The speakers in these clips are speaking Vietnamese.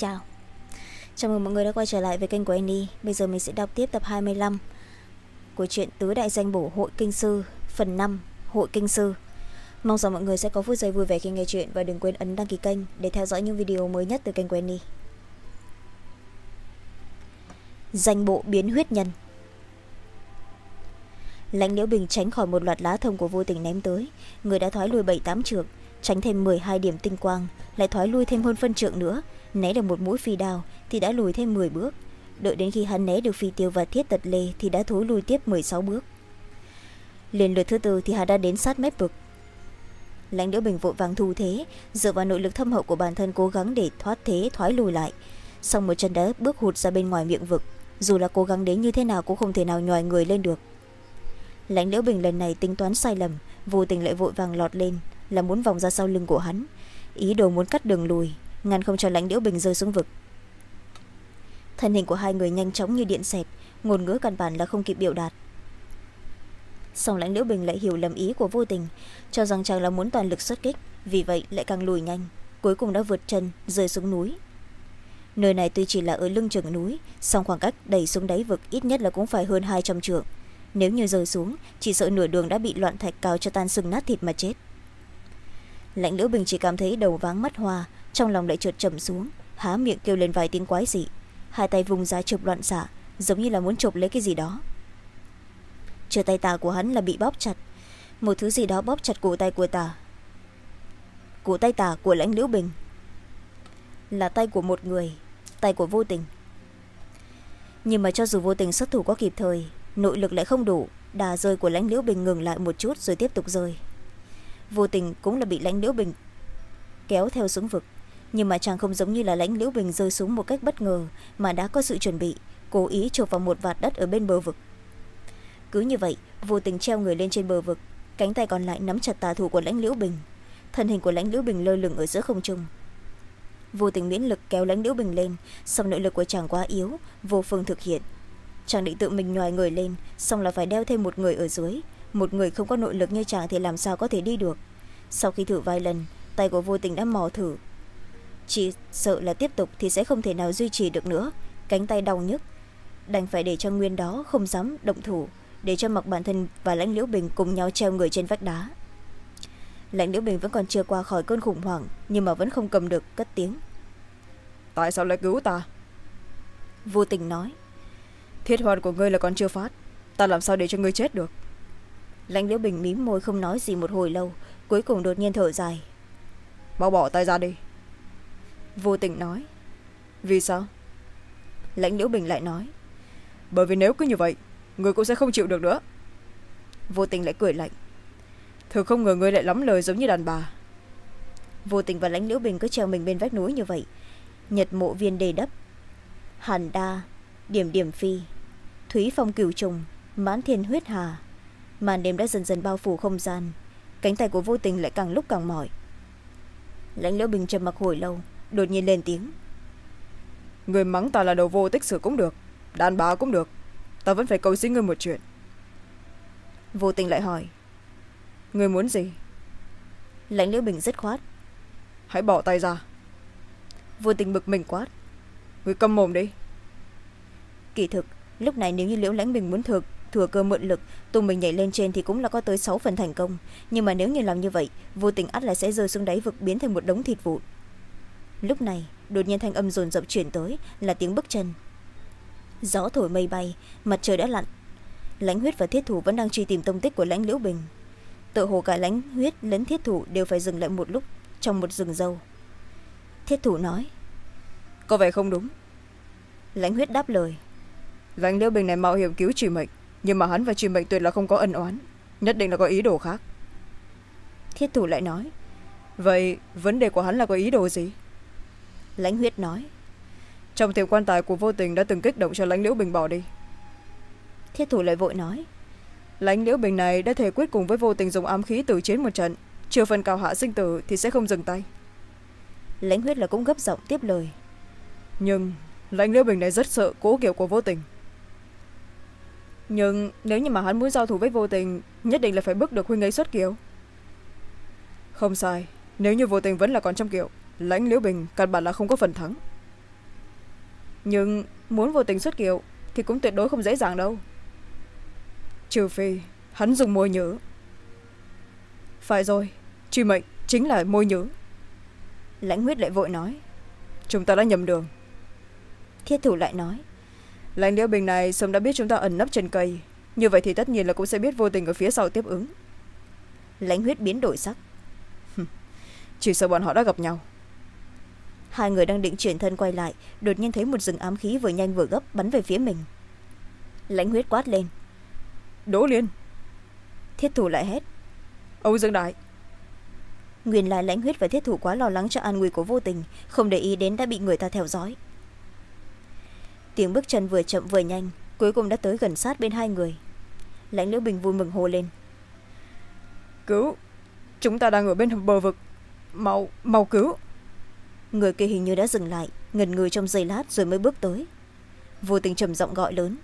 Chào. Chào mừng mọi người đã quay trở lại với kênh của Annie Bây giờ mình sẽ đọc tiếp tập 25 Của truyện Tứ Đại Danh Bổ Hội Kinh Sư, Phần 5 Hội Kinh Sư. Mong rằng mọi người sẽ có phút giây vui vẻ khi nghe chuyện Và đừng quên ấn đăng ký kênh để theo dõi những video mới nhất từ kênh của Annie Danh bộ biến huyết nhân. Lãnh liễu bình tránh khỏi một loạt lá thông của vô tình ném tới. Người đã thoái lui bảy tám trượng, tránh thêm m hai điểm tinh quang, lại thoái lui thêm hơn phân trượng nữa né được một mũi phi đao thì đã lùi thêm m bước. Đợi đến khi hắn né được phi tiêu và thiết tật lê thì đã thối lùi tiếp m sáu bước. Liền lượt thứ tư thì hắn đã đến sát mép vực. Lãnh đỗ bình vội vàng thu thế, dựa vào nội lực thâm hậu của bản thân cố gắng để thoát thế, thoái lùi lại. Xong một chân đá bước hụt ra bên ngoài miệng vực. Dù là cố gắng đến như thế nào cũng không thể nào nhòi người lên được. Lãnh đỗ bình lần này tính toán sai lầm, vô tình lại vội vàng lọt lên, là muốn vòng ra sau lưng của hắn. Ý đồ muốn cắt đường lùi ngăn không cho lãnh liễu bình rơi xuống vực. Thân hình của hai người nhanh chóng như điện xẹt, ngôn ngữ căn bản là không kịp biểu đạt. Song lãnh liễu bình lại hiểu lầm ý của vô tình, cho rằng chàng là muốn toàn lực xuất kích, vì vậy lại càng lùi nhanh, cuối cùng đã vượt chân, rơi xuống núi. Nơi này tuy chỉ là ở lưng chừng núi, song khoảng cách đẩy xuống đáy vực ít nhất là cũng phải hơn hai trăm trượng. Nếu như rơi xuống, chỉ sợ nửa đường đã bị loạn thạch cao cho tan sừng nát thịt mà chết. Lãnh liễu bình chỉ cảm thấy đầu váng mắt hoa trong lòng lại trượt trầm xuống, há miệng kêu lên vài tiếng quái dị. Hai tay vùng ra chụp loạn xạ, giống như là muốn chụp lấy cái gì đó. Chờ tay tà của hắn là bị bóp chặt. Một thứ gì đó bóp chặt cổ tay của tà. Cổ tay tà của lãnh liễu bình. Là tay của một người, tay của vô tình. Nhưng mà cho dù vô tình xuất thủ có kịp thời, nội lực lại không đủ, đà rơi của lãnh liễu bình ngừng lại một chút rồi tiếp tục rơi. Vô tình cũng là bị lãnh liễu bình kéo theo xuống vực nhưng mà chàng không giống như là lãnh liễu bình rơi xuống một cách bất ngờ, mà đã có sự chuẩn bị, cố ý chộp vào một vạt đất ở bên bờ vực. Cứ như vậy, vô tình treo người lên trên bờ vực, cánh tay còn lại nắm chặt tà thủ của lãnh liễu bình. Thân hình của lãnh liễu bình lơ lửng ở giữa không trung. Vô tình miễn lực kéo lãnh liễu bình lên, song nội lực của chàng quá yếu, vô phương thực hiện. Chàng định tự mình nhòi người lên xong là phải đeo thêm một người ở dưới. Một người không có nội lực như chàng thì làm sao có thể đi được? Sau khi thử vài lần, tay của vô tình đã mò thử chỉ sợ là tiếp tục thì sẽ không thể nào duy trì được nữa. Cánh tay đau nhức. Đành phải để cho nguyên đó không dám động thủ để cho mặc bản thân và lãnh liễu bình cùng nhau treo người trên vách đá. Lãnh liễu bình vẫn còn chưa qua khỏi cơn khủng hoảng nhưng mà vẫn không cầm được cất tiếng. Tại sao lại cứu ta? Vô tình nói. Thiết hoàn của ngươi là còn chưa phát. Ta làm sao để cho ngươi chết được? Lãnh liễu bình mím môi không nói gì một hồi lâu cuối cùng đột nhiên thở dài. Mau bỏ tay ra đi vô tình nói. Vì sao? Lãnh liễu bình lại nói. Bởi vì nếu cứ như vậy, người cũng sẽ không chịu được nữa. Vô tình lại cười lạnh. Thực không ngờ ngươi lại lắm lời giống như đàn bà. Vô tình và lãnh liễu bình cứ treo mình bên vách núi như vậy. Nhật mộ viên đề đắp. Hàn đa, điểm điểm phi, thúy phong cửu trùng, mãn thiên huyết hà. Màn đêm đã dần dần bao phủ không gian. Cánh tay của vô tình lại càng lúc càng mỏi. Lãnh liễu bình trầm mặc hồi lâu đột nhiên lên tiếng. Người mắng ta là đầu vô tích sử cũng được đàn bà cũng được. Ta vẫn phải cầu xin ngươi một chuyện. Vô tình lại hỏi. Người muốn gì? Lãnh liễu bình dứt khoát. Hãy bỏ tay ra. Vô tình bực mình quát. Người câm mồm đi. Kỳ thực lúc này nếu như liễu lãnh bình muốn thực thừa cơ mượn lực tung mình nhảy lên trên thì cũng là có tới sáu phần thành công. Nhưng mà nếu như làm như vậy vô tình ắt là sẽ rơi xuống đáy vực biến thành một đống thịt vụn lúc này đột nhiên thanh âm rồn rập chuyển tới là tiếng bước chân. Gió thổi mây bay mặt trời đã lặn. Lãnh huyết và thiết thủ vẫn đang truy tìm tông tích của lãnh liễu bình. Tự hồ cả lãnh huyết lẫn thiết thủ đều phải dừng lại một lúc trong một rừng dâu. Thiết thủ nói có vẻ không đúng. Lãnh huyết đáp lời lãnh liễu bình này mạo hiểm cứu trì mệnh nhưng mà hắn và trì mệnh tuyệt là không có ân oán nhất định là có ý đồ khác. Thiết thủ lại nói vậy vấn đề của hắn là có ý đồ gì lãnh huyết nói. Trong tiệm quan tài của vô tình đã từng kích động cho lãnh liễu bình bỏ đi. Thiết thủ lại vội nói. Lãnh liễu bình này đã thể quyết cùng với vô tình dùng ám khí tử chiến một trận. Chưa phần cao hạ sinh tử thì sẽ không dừng tay. Lãnh huyết là cũng gấp giọng tiếp lời. Nhưng lãnh liễu bình này rất sợ cố kiểu của vô tình. Nhưng nếu như mà hắn muốn giao thủ với vô tình nhất định là phải bức được huynh ấy xuất kiều. Không sai nếu như vô tình vẫn là còn trong kiệu lãnh liễu bình căn bản là không có phần thắng. Nhưng muốn vô tình xuất kiệu thì cũng tuyệt đối không dễ dàng đâu. Trừ phi hắn dùng môi nhữ phải rồi truy mệnh chính là môi nhữ lãnh huyết lại vội nói chúng ta đã nhầm đường. Thiết thủ lại nói lãnh liễu bình này sớm đã biết chúng ta ẩn nấp trên cây như vậy thì tất nhiên là cũng sẽ biết vô tình ở phía sau tiếp ứng. Lãnh huyết biến đổi sắc. Chỉ sợ bọn họ đã gặp nhau hai người đang định chuyển thân quay lại đột nhiên thấy một rừng ám khí vừa nhanh vừa gấp bắn về phía mình. Lãnh huyết quát lên. Đỗ liên. Thiết thủ lại hét. Âu dương đại. Nguyên lại lãnh huyết và thiết thủ quá lo lắng cho an nguy của vô tình không để ý đến đã bị người ta theo dõi. Tiếng bước chân vừa chậm vừa nhanh cuối cùng đã tới gần sát bên hai người. Lãnh liễu bình vui mừng hô lên. Cứu. Chúng ta đang ở bên bờ vực. Mau mau cứu người kia hình như đã dừng lại ngần người trong giây lát rồi mới bước tới. Vô tình trầm giọng gọi lớn.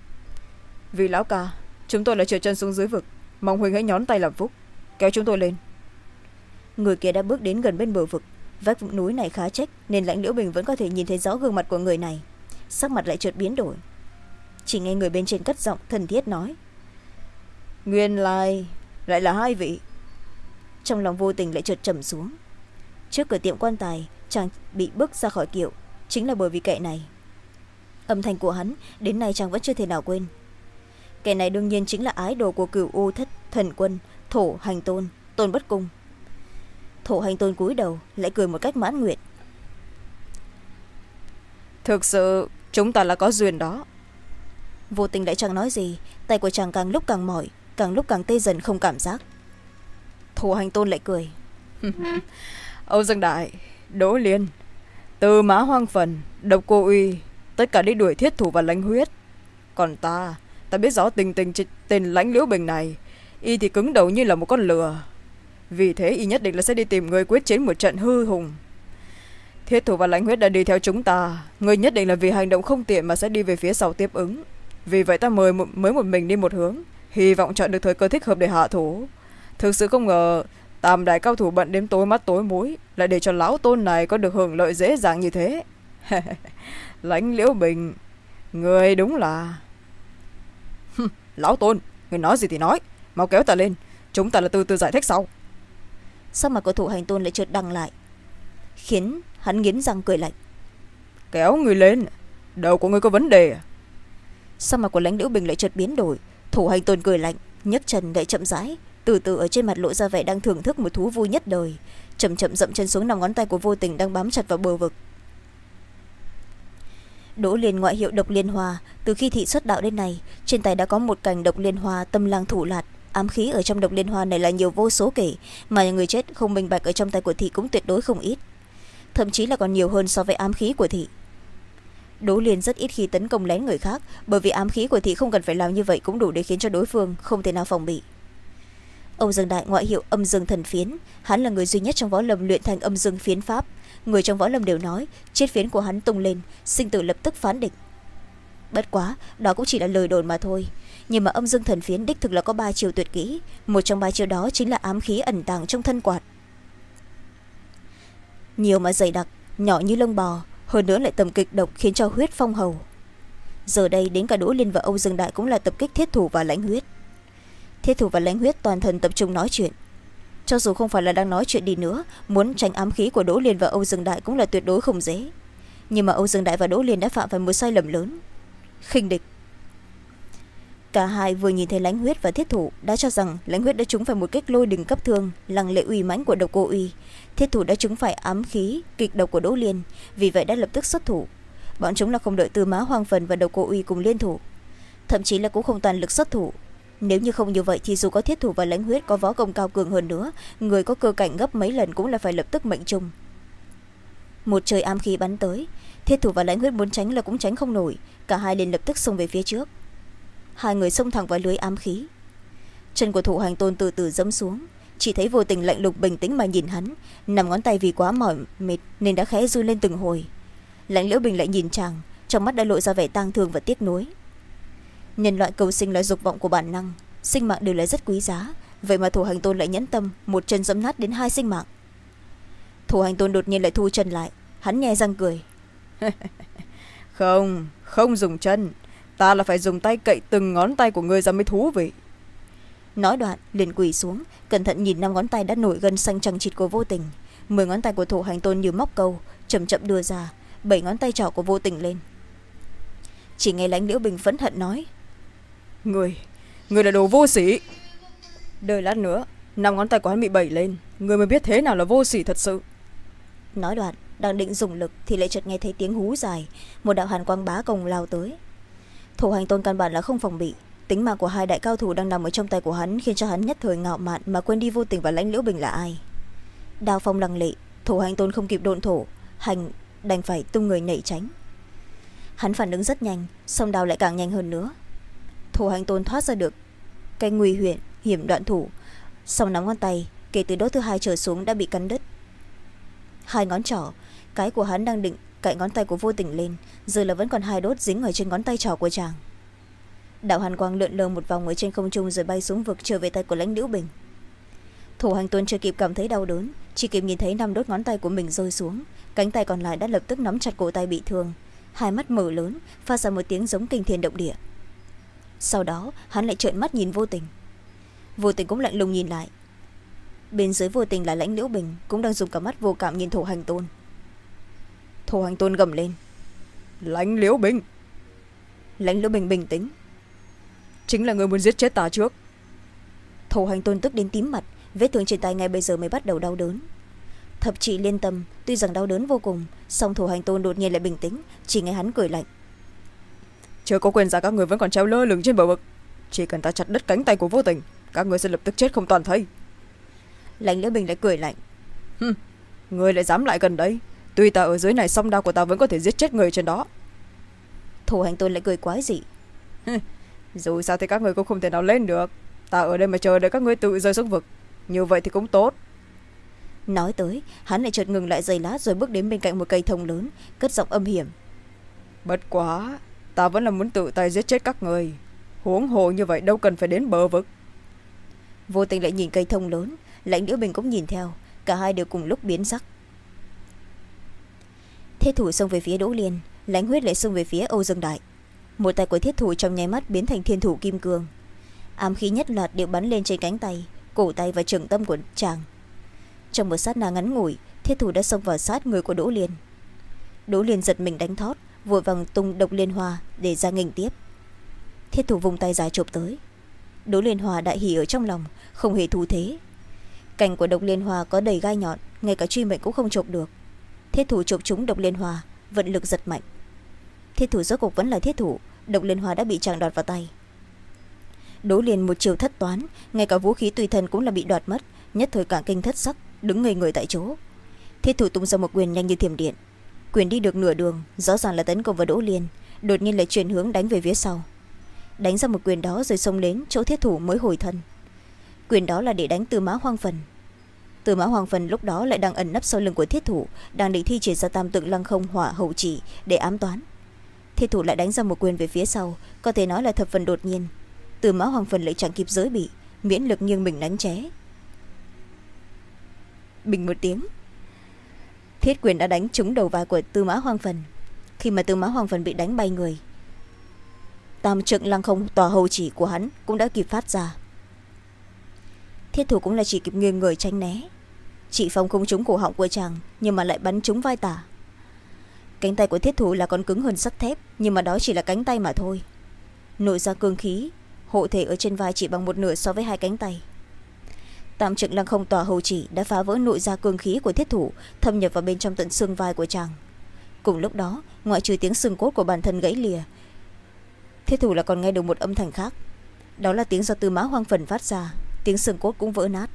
Vì lão ca chúng tôi là trượt chân xuống dưới vực. Mong huỳnh hãy nhón tay làm phúc. Kéo chúng tôi lên. Người kia đã bước đến gần bên bờ vực. Vách núi này khá trách nên lãnh liễu bình vẫn có thể nhìn thấy rõ gương mặt của người này. Sắc mặt lại chợt biến đổi. Chỉ nghe người bên trên cất giọng thân thiết nói. Nguyên lai lại là hai vị. Trong lòng vô tình lại chợt trầm xuống trước cửa tiệm quan tài chàng bị bước ra khỏi kiệu. Chính là bởi vì kệ này. Âm thanh của hắn đến nay chàng vẫn chưa thể nào quên. Kẻ này đương nhiên chính là ái đồ của cửu u thất thần quân thổ hành tôn tôn bất cung. Thổ hành tôn cúi đầu lại cười một cách mãn nguyện. Thực sự chúng ta là có duyên đó. Vô tình lại chẳng nói gì tay của chàng càng lúc càng mỏi càng lúc càng tê dần không cảm giác. Thổ hành tôn lại cười. âu dương đại, đỗ liên, từ mã hoang phần, độc cô uy, tất cả đi đuổi thiết thủ và lãnh huyết. Còn ta ta biết rõ tình tình tên lãnh liễu bình này, y thì cứng đầu như là một con lừa. Vì thế y nhất định là sẽ đi tìm người quyết chiến một trận hư hùng. Thiết thủ và lãnh huyết đã đi theo chúng ta, người nhất định là vì hành động không tiện mà sẽ đi về phía sau tiếp ứng. Vì vậy ta mời mới một mình đi một hướng, hy vọng chọn được thời cơ thích hợp để hạ thủ. Thực sự không ngờ tam đại cao thủ bận đêm tối mắt tối mũi lại để cho lão tôn này có được hưởng lợi dễ dàng như thế. Lãnh liễu bình người đúng là lão tôn người nói gì thì nói mau kéo ta lên chúng ta là từ từ giải thích sau. Sao mà có thủ hành tôn lại trượt đằng lại? Khiến hắn nghiến răng cười lạnh. Kéo người lên đầu của người có vấn đề à? Sao mà của lãnh liễu bình lại chợt biến đổi? Thủ hành tôn cười lạnh nhấc chân lại chậm rãi từ từ ở trên mặt lộ ra vẻ đang thưởng thức một thú vui nhất đời. Chậm chậm dậm chân xuống nằm ngón tay của vô tình đang bám chặt vào bờ vực. Đỗ liền ngoại hiệu độc liên hoa, từ khi thị xuất đạo đến nay, trên tay đã có một cành độc liên hoa tâm lang thủ lạt. Ám khí ở trong độc liên hoa này là nhiều vô số kể, mà người chết không minh bạch ở trong tay của thị cũng tuyệt đối không ít. Thậm chí là còn nhiều hơn so với ám khí của thị. Đỗ liền rất ít khi tấn công lén người khác, bởi vì ám khí của thị không cần phải làm như vậy cũng đủ để khiến cho đối phương không thể nào phòng bị ông dương đại ngoại hiệu âm dương thần phiến. Hắn là người duy nhất trong võ lâm luyện thành âm dương phiến pháp. Người trong võ lâm đều nói chiết phiến của hắn tung lên, sinh tử lập tức phán định. Bất quá, đó cũng chỉ là lời đồn mà thôi. Nhưng mà âm dương thần phiến đích thực là có ba chiều tuyệt kỹ. Một trong ba chiều đó chính là ám khí ẩn tàng trong thân quạt. Nhiều mà dày đặc, nhỏ như lông bò, hơn nữa lại tầm kịch độc khiến cho huyết phong hầu. Giờ đây đến cả đỗ liên và âu dương đại cũng là tập kích thiết thủ và lãnh huyết thiết thủ và lãnh huyết toàn thần tập trung nói chuyện. Cho dù không phải là đang nói chuyện đi nữa, muốn tránh ám khí của đỗ liên và âu dương đại cũng là tuyệt đối không dễ. Nhưng mà âu dương đại và đỗ liên đã phạm phải một sai lầm lớn. Khinh địch. Cả hai vừa nhìn thấy lãnh huyết và thiết thủ đã cho rằng lãnh huyết đã trúng phải một kích lôi đình cấp thương, lăng lệ uy mãnh của độc cô uy. Thiết thủ đã trúng phải ám khí, kịch độc của đỗ liên, vì vậy đã lập tức xuất thủ. Bọn chúng là không đợi tư má hoang phần và độc cô uy cùng liên thủ. Thậm chí là cũng không toàn lực xuất thủ nếu như không như vậy thì dù có thiết thủ và lãnh huyết có võ công cao cường hơn nữa, người có cơ cảnh gấp mấy lần cũng là phải lập tức mệnh chung một trời am khí bắn tới, thiết thủ và lãnh huyết muốn tránh là cũng tránh không nổi, cả hai liền lập tức xông về phía trước. Hai người xông thẳng vào lưới ám khí. Chân của thủ hành tôn từ từ dẫm xuống, chỉ thấy vô tình lạnh lục bình tĩnh mà nhìn hắn, nằm ngón tay vì quá mỏi mệt nên đã khẽ run lên từng hồi. Lãnh liễu bình lại nhìn chàng, trong mắt đã lộ ra vẻ tang thương và tiếc nuối nhân loại cầu sinh là dục vọng của bản năng. Sinh mạng đều là rất quý giá. Vậy mà thủ hành tôn lại nhẫn tâm một chân dẫm nát đến hai sinh mạng. Thủ hành tôn đột nhiên lại thu chân lại. Hắn nhè răng cười. không không dùng chân. Ta là phải dùng tay cậy từng ngón tay của ngươi ra mới thú vị. Nói đoạn liền quỳ xuống cẩn thận nhìn năm ngón tay đã nổi gân xanh trăng chịt của vô tình. Mười ngón tay của thủ hành tôn như móc câu chậm chậm đưa ra. Bảy ngón tay trỏ của vô tình lên. Chỉ nghe lãnh liễu bình phẫn hận nói người người là đồ vô sỉ. Đợi lát nữa năm ngón tay của hắn bị bẩy lên người mới biết thế nào là vô sỉ thật sự. Nói đoạn đang định dùng lực thì lại chợt nghe thấy tiếng hú dài một đạo hàn quang bá công lao tới. Thủ hành tôn căn bản là không phòng bị tính mạng của hai đại cao thủ đang nằm ở trong tay của hắn khiến cho hắn nhất thời ngạo mạn mà quên đi vô tình và lãnh liễu bình là ai. Đao phong lăng lệ thủ hành tôn không kịp độn thổ hành đành phải tung người nhảy tránh. Hắn phản ứng rất nhanh song đao lại càng nhanh hơn nữa thủ hành tôn thoát ra được cái nguy huyện hiểm đoạn thủ. Sau nắm ngón tay, kể từ đốt thứ hai trở xuống đã bị cắn đứt. Hai ngón trỏ, cái của hắn đang định cạy ngón tay của vô tình lên, giờ là vẫn còn hai đốt dính ở trên ngón tay trỏ của chàng. Đạo hàn quang lượn lờ một vòng ở trên không trung rồi bay xuống vực trở về tay của lãnh liễu bình. Thủ hành tôn chưa kịp cảm thấy đau đớn, chỉ kịp nhìn thấy năm đốt ngón tay của mình rơi xuống, cánh tay còn lại đã lập tức nắm chặt cổ tay bị thương. Hai mắt mở lớn, phát ra một tiếng giống kinh thiên động địa sau đó hắn lại trợn mắt nhìn vô tình. Vô tình cũng lạnh lùng nhìn lại. Bên dưới vô tình là lãnh liễu bình cũng đang dùng cả mắt vô cảm nhìn thổ hành tôn. Thổ hành tôn gầm lên. Lãnh liễu bình. Lãnh liễu bình bình tĩnh. Chính là người muốn giết chết ta trước. Thổ hành tôn tức đến tím mặt vết thương trên tay ngay bây giờ mới bắt đầu đau đớn. Thập trị liên tâm tuy rằng đau đớn vô cùng song thổ hành tôn đột nhiên lại bình tĩnh chỉ nghe hắn cười lạnh chưa có quyền ra các người vẫn còn treo lơ lửng trên bờ vực. Chỉ cần ta chặt đứt cánh tay của vô tình các người sẽ lập tức chết không toàn thây. Lãnh liễu bình lại cười lạnh. Hừm, người lại dám lại gần đây. Tuy ta ở dưới này song đao của ta vẫn có thể giết chết người trên đó. Thủ hành tôn lại cười quái dị. Dù sao thì các người cũng không thể nào lên được. Ta ở đây mà chờ đợi các ngươi tự rơi xuống vực. Như vậy thì cũng tốt. Nói tới hắn lại chợt ngừng lại giây lát rồi bước đến bên cạnh một cây thông lớn cất giọng âm hiểm. Bất quá ta vẫn là muốn tự tay giết chết các người. Huống hồ như vậy đâu cần phải đến bờ vực. Vô tình lại nhìn cây thông lớn, lãnh liễu bình cũng nhìn theo, cả hai đều cùng lúc biến sắc. Thiết thủ xông về phía đỗ liên, lãnh huyết lại xông về phía âu dương đại. Một tay của thiết thủ trong nháy mắt biến thành thiên thủ kim cương. Ám khí nhất loạt đều bắn lên trên cánh tay, cổ tay và trường tâm của chàng. Trong một sát na ngắn ngủi, thiết thủ đã xông vào sát người của đỗ liên. Đỗ liên giật mình đánh thót vội vàng tung độc liên hoa để ra nghênh tiếp. Thiết thủ vùng tay dài chộp tới. Đỗ liên hoa đại hỉ ở trong lòng, không hề thu thế. Cành của độc liên hoa có đầy gai nhọn, ngay cả truy mệnh cũng không chộp được. Thiết thủ chộp chúng độc liên hoa, vận lực giật mạnh. Thiết thủ rốt cuộc vẫn là thiết thủ, độc liên hoa đã bị chàng đoạt vào tay. Đỗ liền một chiều thất toán, ngay cả vũ khí tùy thân cũng là bị đoạt mất, nhất thời cả kinh thất sắc, đứng ngây người tại chỗ. Thiết thủ tung ra một quyền nhanh như thiểm điện quyền đi được nửa đường, rõ ràng là tấn công vào đỗ liên, đột nhiên lại chuyển hướng đánh về phía sau. Đánh ra một quyền đó rồi xông đến chỗ thiết thủ mới hồi thân. Quyền đó là để đánh từ mã hoang phần. Từ mã hoàng phần lúc đó lại đang ẩn nấp sau lưng của thiết thủ, đang định thi triển ra tam tượng lăng không hỏa hậu chỉ để ám toán. Thiết thủ lại đánh ra một quyền về phía sau, có thể nói là thập phần đột nhiên. Từ mã hoàng phần lại chẳng kịp giới bị, miễn lực nghiêng mình đánh ché bình một tiếng thiết quyền đã đánh trúng đầu vai của tư mã Hoang phần. Khi mà tư mã Hoang phần bị đánh bay người, tam trượng lăng không, tòa hầu chỉ của hắn cũng đã kịp phát ra. Thiết thủ cũng là chỉ kịp nghiêng người tránh né. Chị phong không trúng cổ họng của chàng, nhưng mà lại bắn trúng vai tả. Cánh tay của thiết thủ là còn cứng hơn sắt thép, nhưng mà đó chỉ là cánh tay mà thôi. Nội ra cương khí, hộ thể ở trên vai chỉ bằng một nửa so với hai cánh tay tam trượng lăng không tòa hầu chỉ, đã phá vỡ nội ra cương khí của thiết thủ, thâm nhập vào bên trong tận xương vai của chàng. Cùng lúc đó, ngoại trừ tiếng xương cốt của bản thân gãy lìa, thiết thủ là còn nghe được một âm thanh khác. Đó là tiếng do tư mã hoang phần phát ra, tiếng xương cốt cũng vỡ nát.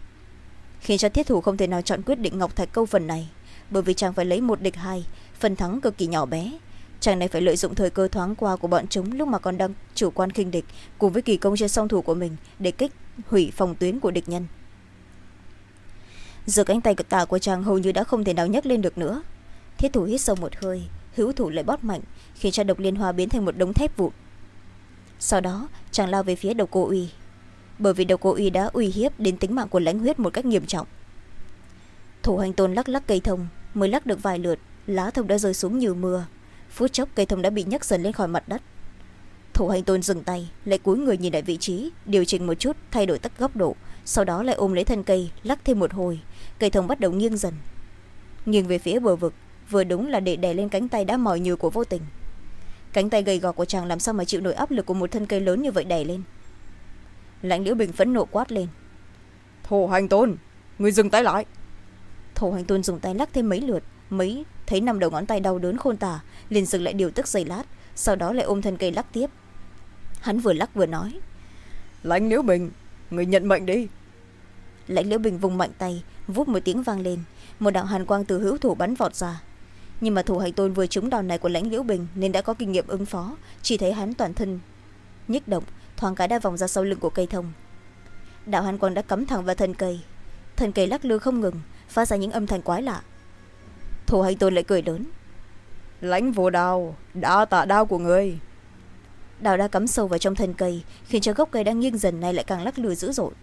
Khiến cho thiết thủ không thể nào chọn quyết định ngọc thạch câu phần này, bởi vì chàng phải lấy một địch hai, phần thắng cực kỳ nhỏ bé. Chàng này phải lợi dụng thời cơ thoáng qua của bọn chúng lúc mà còn đang chủ quan khinh địch, cùng với kỳ công trên song thủ của mình để kích hủy phòng tuyến của địch nhân giờ cánh tay cực tả của chàng hầu như đã không thể nào nhấc lên được nữa. Thiết thủ hít sâu một hơi, hữu thủ lại bóp mạnh, khiến cho độc liên hoa biến thành một đống thép vụn. Sau đó, chàng lao về phía độc cô uy. Bởi vì độc cô uy đã uy hiếp đến tính mạng của lãnh huyết một cách nghiêm trọng. Thủ hành tôn lắc lắc cây thông, mới lắc được vài lượt, lá thông đã rơi xuống như mưa. Phút chốc, cây thông đã bị nhấc dần lên khỏi mặt đất. Thủ hành tôn dừng tay, lại cúi người nhìn lại vị trí, điều chỉnh một chút, thay đổi tắc góc độ, sau đó lại ôm lấy thân cây, lắc thêm một hồi cây thông bắt đầu nghiêng dần. Nghiêng về phía bờ vực vừa đúng là để đè lên cánh tay đã mỏi nhừ của vô tình. Cánh tay gầy gò của chàng làm sao mà chịu nổi áp lực của một thân cây lớn như vậy đè lên? Lãnh liễu bình phẫn nộ quát lên. Thổ hành tôn người dừng tay lại. Thổ hành tôn dùng tay lắc thêm mấy lượt mấy thấy năm đầu ngón tay đau đớn khôn tả liền dừng lại điều tức giây lát sau đó lại ôm thân cây lắc tiếp. Hắn vừa lắc vừa nói. Lãnh liễu bình người nhận mệnh đi. Lãnh liễu bình vùng mạnh tay vút một tiếng vang lên. Một đạo hàn quang từ hữu thủ bắn vọt ra. Nhưng mà thủ hành tôn vừa trúng đòn này của lãnh liễu bình nên đã có kinh nghiệm ứng phó. Chỉ thấy hắn toàn thân nhích động thoáng cái đã vòng ra sau lưng của cây thông. Đạo hàn quang đã cắm thẳng vào thân cây. Thân cây lắc lư không ngừng phát ra những âm thanh quái lạ. Thủ hành tôn lại cười lớn. Lãnh vô đao đã tạ đao của người. Đào đã cắm sâu vào trong thân cây khiến cho gốc cây đang nghiêng dần này lại càng lắc lư dữ dội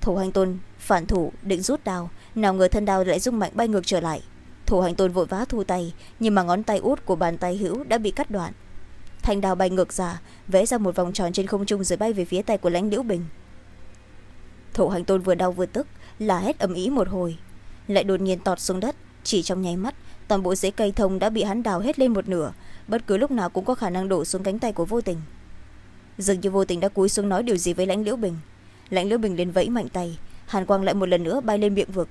thủ hành tôn phản thủ định rút đào nào ngờ thân đào lại rung mạnh bay ngược trở lại. Thủ hành tôn vội vã thu tay, nhưng mà ngón tay út của bàn tay hữu đã bị cắt đoạn. Thanh đào bay ngược ra, vẽ ra một vòng tròn trên không trung rồi bay về phía tay của lãnh liễu bình. Thủ hành tôn vừa đau vừa tức, là hét ầm ĩ một hồi. Lại đột nhiên tọt xuống đất, chỉ trong nháy mắt, toàn bộ rễ cây thông đã bị hắn đào hết lên một nửa, bất cứ lúc nào cũng có khả năng đổ xuống cánh tay của vô tình. Dường như vô tình đã cúi xuống nói điều gì với lãnh liễu bình lãnh liễu bình lên vẫy mạnh tay, hàn quang lại một lần nữa bay lên miệng vực.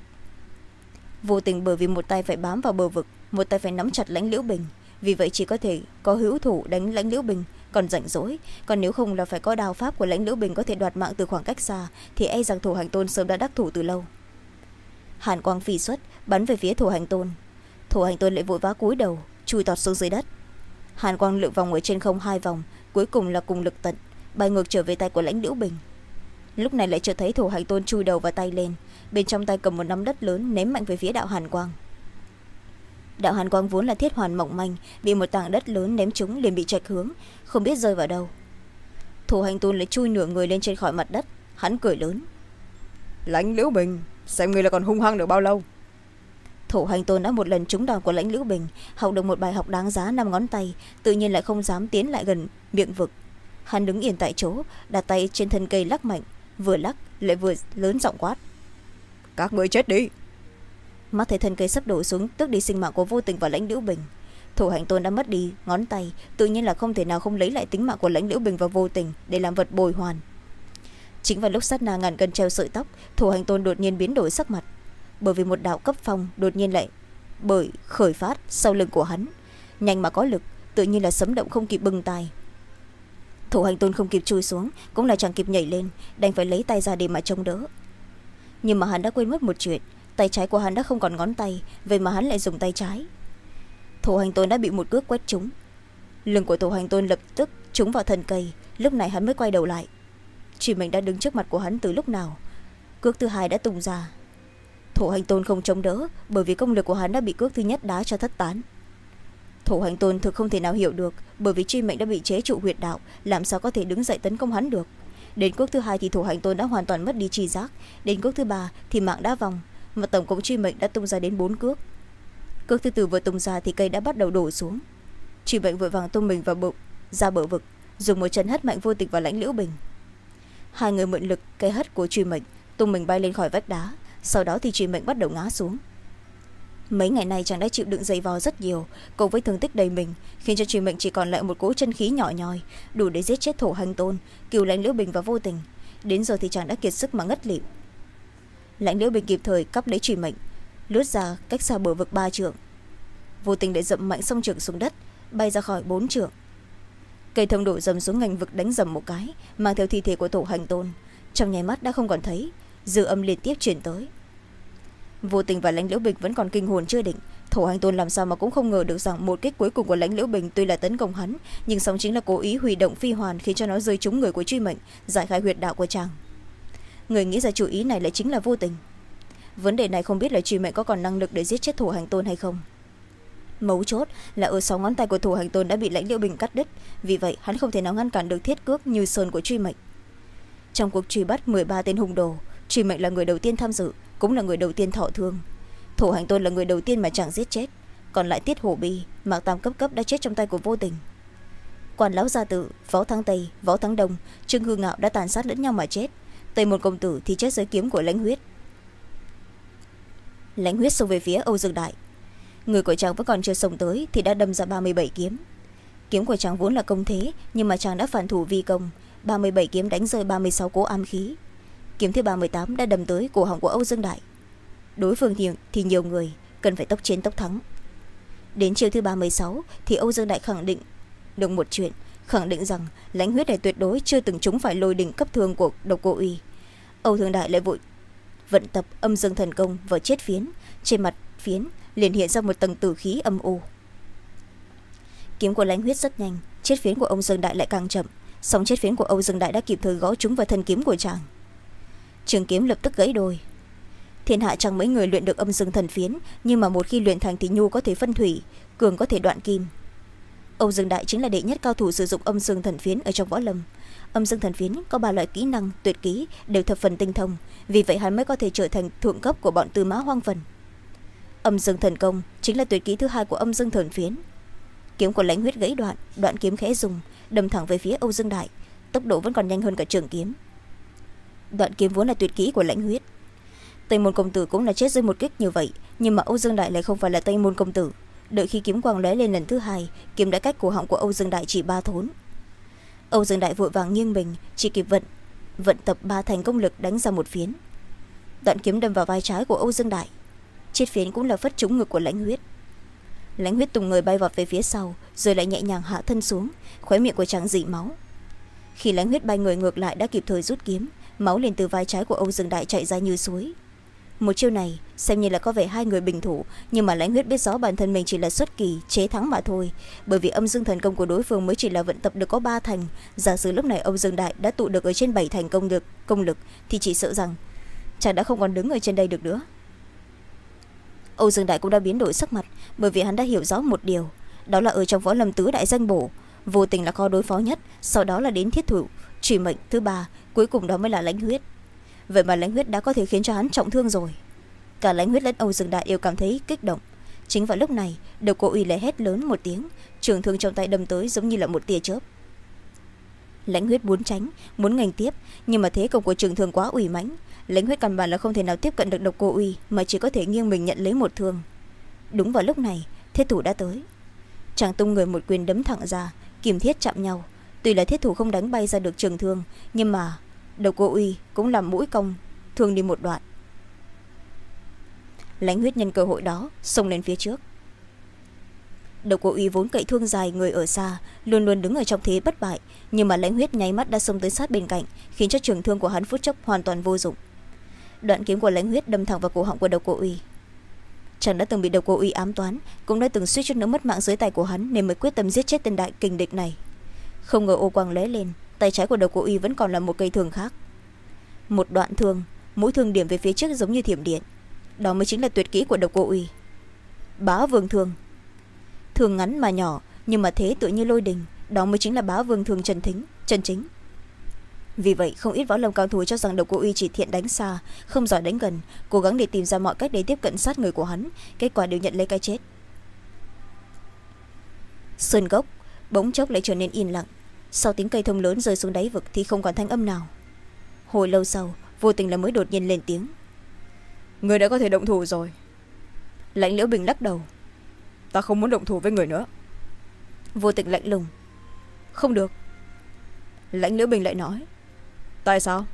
Vô tình bởi vì một tay phải bám vào bờ vực, một tay phải nắm chặt lãnh liễu bình. Vì vậy chỉ có thể có hữu thủ đánh lãnh liễu bình, còn rảnh rỗi, còn nếu không là phải có đào pháp của lãnh liễu bình có thể đoạt mạng từ khoảng cách xa, thì e rằng thủ hành tôn sớm đã đắc thủ từ lâu. Hàn quang phi xuất, bắn về phía thủ hành tôn. Thủ hành tôn lại vội vã cúi đầu, chui tọt xuống dưới đất. Hàn quang lượn vòng ở trên không hai vòng, cuối cùng là cùng lực tận, bay ngược trở về tay của lãnh liễu bình lúc này lại chợt thấy thủ hành tôn chui đầu và tay lên. Bên trong tay cầm một nắm đất lớn ném mạnh về phía đạo hàn quang. Đạo hàn quang vốn là thiết hoàn mỏng manh bị một tảng đất lớn ném trúng liền bị chạch hướng không biết rơi vào đâu. Thủ hành tôn lại chui nửa người lên trên khỏi mặt đất hắn cười lớn. Lãnh liễu bình xem người là còn hung hăng được bao lâu? Thủ hành tôn đã một lần trúng đòn của lãnh liễu bình học được một bài học đáng giá năm ngón tay tự nhiên lại không dám tiến lại gần miệng vực. Hắn đứng yên tại chỗ đặt tay trên thân cây lắc mạnh vừa lắc lại vừa lớn giọng quát. Các ngươi chết đi. Mắt thấy thân cây sắp đổ xuống tước đi sinh mạng của vô tình và lãnh liễu bình. Thủ hành tôn đã mất đi ngón tay tự nhiên là không thể nào không lấy lại tính mạng của lãnh liễu bình và vô tình để làm vật bồi hoàn. Chính vào lúc sát na ngàn cân treo sợi tóc thủ hành tôn đột nhiên biến đổi sắc mặt. Bởi vì một đạo cấp phong đột nhiên lại bởi khởi phát sau lưng của hắn. Nhanh mà có lực tự nhiên là sấm động không kịp bừng tay thủ hành tôn không kịp chui xuống, cũng là chẳng kịp nhảy lên, đành phải lấy tay ra để mà chống đỡ. Nhưng mà hắn đã quên mất một chuyện, tay trái của hắn đã không còn ngón tay, vậy mà hắn lại dùng tay trái. Thủ hành tôn đã bị một cước quét trúng. Lưng của thủ hành tôn lập tức trúng vào thân cây, lúc này hắn mới quay đầu lại. Chỉ mình đã đứng trước mặt của hắn từ lúc nào, cước thứ hai đã tung ra. Thủ hành tôn không chống đỡ, bởi vì công lực của hắn đã bị cước thứ nhất đá cho thất tán thủ hành tôn thực không thể nào hiểu được, bởi vì truy mệnh đã bị chế trụ huyệt đạo, làm sao có thể đứng dậy tấn công hắn được? Đến cước thứ hai thì thủ hành tôn đã hoàn toàn mất đi tri giác. Đến cước thứ ba thì mạng đã vòng, mà tổng cộng truy mệnh đã tung ra đến bốn cước. Cước thứ tư vừa tung ra thì cây đã bắt đầu đổ xuống. Truy mệnh vội vàng tung mình vào bụng, ra bờ vực, dùng một chân hất mạnh vô tịch vào lãnh liễu bình. Hai người mượn lực, cây hất của truy mệnh, tung mình bay lên khỏi vách đá. Sau đó thì truy mệnh bắt đầu ngã xuống mấy ngày nay chàng đã chịu đựng dày vò rất nhiều cùng với thương tích đầy mình khiến cho truy mệnh chỉ còn lại một cỗ chân khí nhỏ nhòi, đủ để giết chết thổ hành tôn cừu lãnh liễu bình và vô tình. Đến giờ thì chàng đã kiệt sức mà ngất lịm. Lãnh liễu bình kịp thời cắp lấy truy mệnh lướt ra cách xa bờ vực ba trượng. Vô tình để dậm mạnh song trượng xuống đất bay ra khỏi bốn trượng. Cây thông đổ dầm xuống ngành vực đánh dầm một cái mang theo thi thể của thổ hành tôn. Trong nháy mắt đã không còn thấy dư âm liên tiếp chuyển tới vô tình và lãnh liễu bình vẫn còn kinh hồn chưa định. Thổ hành tôn làm sao mà cũng không ngờ được rằng một kích cuối cùng của lãnh liễu bình tuy là tấn công hắn, nhưng song chính là cố ý huy động phi hoàn khiến cho nó rơi trúng người của truy mệnh, giải khai huyệt đạo của chàng. Người nghĩ ra chủ ý này lại chính là vô tình. Vấn đề này không biết là truy mệnh có còn năng lực để giết chết thổ hành tôn hay không. Mấu chốt là ở sáu ngón tay của thủ hành tôn đã bị lãnh liễu bình cắt đứt, vì vậy hắn không thể nào ngăn cản được thiết cước như sơn của truy mệnh. Trong cuộc truy bắt m ba tên hùng đồ, truy mệnh là người đầu tiên tham dự cũng là người đầu tiên thọ thương. Thủ hành tôn là người đầu tiên mà chàng giết chết. Còn lại tiết hổ bi, mạc tam cấp cấp đã chết trong tay của vô tình. Quan lão gia tự, võ thắng tây, võ thắng đông, trương hư ngạo đã tàn sát lẫn nhau mà chết. Tây một công tử thì chết dưới kiếm của lãnh huyết. Lãnh huyết xông về phía âu dương đại. Người của chàng vẫn còn chưa xông tới thì đã đâm ra ba mươi bảy kiếm. Kiếm của chàng vốn là công thế, nhưng mà chàng đã phản thủ vi công. ba mươi bảy kiếm đánh rơi ba mươi sáu cố am khí kiếm thứ ba mươi tám đã đâm tới cổ họng của âu dương đại. Đối phương thì, thì nhiều người cần phải tốc chiến tốc thắng. Đến chiều thứ ba mươi sáu thì âu dương đại khẳng định được một chuyện khẳng định rằng lãnh huyết này tuyệt đối chưa từng chúng phải lôi đỉnh cấp thường của độc cô uy âu thương đại lại vội vận tập âm dương thần công vào chết phiến. Trên mặt phiến liền hiện ra một tầng tử khí âm u. Kiếm của lãnh huyết rất nhanh chết phiến của ông dương đại lại càng chậm. Song chết phiến của âu dương đại đã kịp thời gõ chúng vào thân kiếm của chàng trường kiếm lập tức gãy đôi. Thiên hạ chẳng mấy người luyện được âm dương thần phiến, nhưng mà một khi luyện thành thì nhu có thể phân thủy, cường có thể đoạn kim. Âu dương đại chính là đệ nhất cao thủ sử dụng âm dương thần phiến ở trong võ lâm. Âm dương thần phiến có ba loại kỹ năng, tuyệt kỹ, đều thập phần tinh thông, vì vậy hắn mới có thể trở thành thượng cấp của bọn tư mã hoang phần âm dương thần công chính là tuyệt kỹ thứ hai của âm dương thần phiến. Kiếm của lãnh huyết gãy đoạn đoạn kiếm khẽ dùng đâm thẳng về phía âu dương đại, tốc độ vẫn còn nhanh hơn cả trường kiếm đoạn kiếm vốn là tuyệt kỹ của lãnh huyết. Tây môn công tử cũng là chết dưới một kích như vậy, nhưng mà âu dương đại lại không phải là tây môn công tử. Đợi khi kiếm quang lóe lên lần thứ hai, kiếm đã cách cổ họng của âu dương đại chỉ ba thốn. Âu dương đại vội vàng nghiêng mình, chỉ kịp vận vận tập ba thành công lực đánh ra một phiến. Đoạn kiếm đâm vào vai trái của âu dương đại. Chiếc phiến cũng là phất trúng ngực của lãnh huyết. Lãnh huyết tùng người bay vọt về phía sau, rồi lại nhẹ nhàng hạ thân xuống, khóe miệng của chàng dị máu. Khi lãnh huyết bay người ngược lại đã kịp thời rút kiếm máu liền từ vai trái của âu dương đại chạy ra như suối. Một chiêu này xem như là có vẻ hai người bình thủ nhưng mà lãnh huyết biết rõ bản thân mình chỉ là xuất kỳ chế thắng mà thôi. Bởi vì âm dương thần công của đối phương mới chỉ là vận tập được có ba thành giả sử lúc này ông dương đại đã tụ được ở trên bảy thành công lực, công lực thì chỉ sợ rằng chàng đã không còn đứng ở trên đây được nữa. Âu dương đại cũng đã biến đổi sắc mặt bởi vì hắn đã hiểu rõ một điều đó là ở trong võ lâm tứ đại danh bổ vô tình là khó đối phó nhất sau đó là đến thiết thủ chỉ mệnh thứ ba, cuối cùng đó mới là lãnh huyết. Vậy mà lãnh huyết đã có thể khiến cho hắn trọng thương rồi. Cả lãnh huyết lẫn âu dương đại đều cảm thấy kích động. Chính vào lúc này, đầu cô uy lại hét lớn một tiếng, trường thương trong tay đâm tới giống như là một tia chớp. Lãnh huyết muốn tránh, muốn ngành tiếp, nhưng mà thế công của trường thương quá ủy mãnh. Lãnh huyết căn bản là không thể nào tiếp cận được độc cô uy mà chỉ có thể nghiêng mình nhận lấy một thương. Đúng vào lúc này, thiết thủ đã tới. Chàng tung người một quyền đấm thẳng ra kìm thiết chạm nhau tuy là thiết thủ không đánh bay ra được trường thương, nhưng mà đầu cô uy cũng làm mũi công thương đi một đoạn. Lãnh huyết nhân cơ hội đó xông lên phía trước. Đầu cô uy vốn cậy thương dài người ở xa, luôn luôn đứng ở trong thế bất bại, nhưng mà lãnh huyết nháy mắt đã xông tới sát bên cạnh, khiến cho trường thương của hắn phút chốc hoàn toàn vô dụng. Đoạn kiếm của lãnh huyết đâm thẳng vào cổ họng của đầu cô uy. Chàng đã từng bị đầu cô uy ám toán, cũng đã từng suýt chút nữa mất mạng dưới tay của hắn, nên mới quyết tâm giết chết tên đại kình địch này không ngờ ô quang lóe lên, tay trái của đầu cô uy vẫn còn là một cây thương khác. Một đoạn thương mũi thương điểm về phía trước giống như thiểm điện. Đó mới chính là tuyệt kỹ của độc cô uy. Bá vương thương. Thương ngắn mà nhỏ, nhưng mà thế tự như lôi đình, đó mới chính là bá vương thương trần thính trần chính. Vì vậy, không ít võ lâm cao thủ cho rằng độc cô uy chỉ thiện đánh xa, không giỏi đánh gần, cố gắng để tìm ra mọi cách để tiếp cận sát người của hắn, kết quả đều nhận lấy cái chết. Sơn gốc, bỗng chốc lại trở nên yên lặng sau tiếng cây thông lớn rơi xuống đáy vực thì không còn thanh âm nào. Hồi lâu sau vô tình là mới đột nhiên lên tiếng. Người đã có thể động thủ rồi. Lãnh liễu bình lắc đầu. Ta không muốn động thủ với người nữa. Vô tình lạnh lùng. Không được. Lãnh liễu bình lại nói. Tại sao?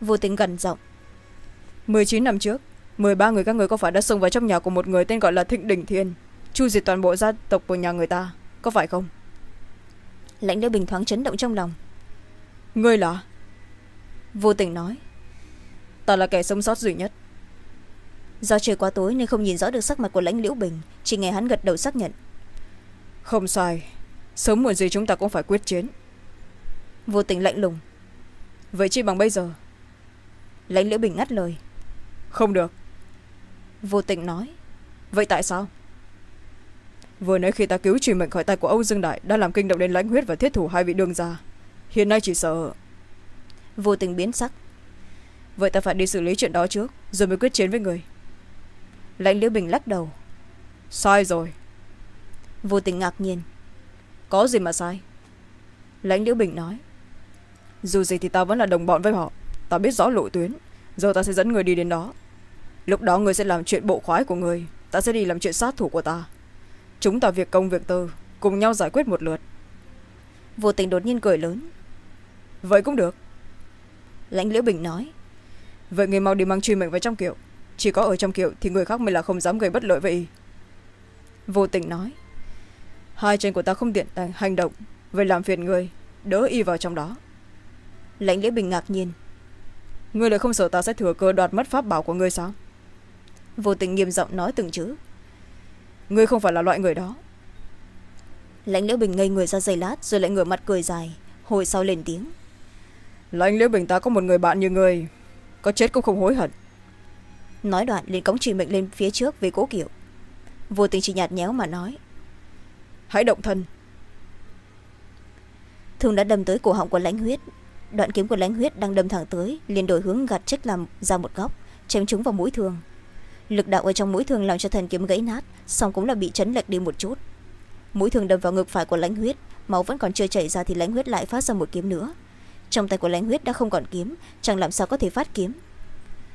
Vô tình gần giọng. Mười chín năm trước mười ba người các người có phải đã xông vào trong nhà của một người tên gọi là thịnh đình thiên chu diệt toàn bộ gia tộc của nhà người ta có phải không lãnh liễu bình thoáng chấn động trong lòng. Ngươi là? Vô tình nói. Ta là kẻ sống sót duy nhất. Do trời quá tối nên không nhìn rõ được sắc mặt của lãnh liễu bình chỉ nghe hắn gật đầu xác nhận. Không sai. Sớm muộn gì chúng ta cũng phải quyết chiến. Vô tình lạnh lùng. Vậy chi bằng bây giờ. Lãnh liễu bình ngắt lời. Không được. Vô tình nói. Vậy tại sao vừa nãy khi ta cứu truy mệnh khỏi tay của âu dương đại đã làm kinh động đến lãnh huyết và thiết thủ hai vị đương gia. Hiện nay chỉ sợ vô tình biến sắc. Vậy ta phải đi xử lý chuyện đó trước rồi mới quyết chiến với người. Lãnh liễu bình lắc đầu. Sai rồi. Vô tình ngạc nhiên. Có gì mà sai? Lãnh liễu bình nói. Dù gì thì ta vẫn là đồng bọn với họ. Ta biết rõ lộ tuyến. Giờ ta sẽ dẫn người đi đến đó. Lúc đó người sẽ làm chuyện bộ khoái của người. Ta sẽ đi làm chuyện sát thủ của ta chúng ta việc công việc tư cùng nhau giải quyết một lượt. Vô tình đột nhiên cười lớn. Vậy cũng được. Lãnh liễu bình nói. Vậy người mau đi mang truy mệnh vào trong kiệu. Chỉ có ở trong kiệu thì người khác mới là không dám gây bất lợi với y. Vô tình nói. Hai chân của ta không tiện hành động vậy làm phiền người đỡ y vào trong đó. Lãnh liễu bình ngạc nhiên. Ngươi lại không sợ ta sẽ thừa cơ đoạt mất pháp bảo của ngươi sao? Vô tình nghiêm giọng nói từng chữ ngươi không phải là loại người đó. Lãnh liễu bình ngây người ra giây lát rồi lại ngửa mặt cười dài hồi sau lên tiếng. Lãnh liễu bình ta có một người bạn như ngươi có chết cũng không hối hận. Nói đoạn liền cống truy mệnh lên phía trước về cố kiểu vô tình chỉ nhạt nhéo mà nói. Hãy động thân. Thương đã đâm tới cổ họng của lãnh huyết. Đoạn kiếm của lãnh huyết đang đâm thẳng tới liền đổi hướng gạt trích làm ra một góc chém trúng vào mũi thương lực đạo ở trong mũi thương làm cho thần kiếm gãy nát song cũng là bị chấn lệch đi một chút. Mũi thương đâm vào ngực phải của lãnh huyết, máu vẫn còn chưa chảy ra thì lãnh huyết lại phát ra một kiếm nữa. Trong tay của lãnh huyết đã không còn kiếm, chẳng làm sao có thể phát kiếm.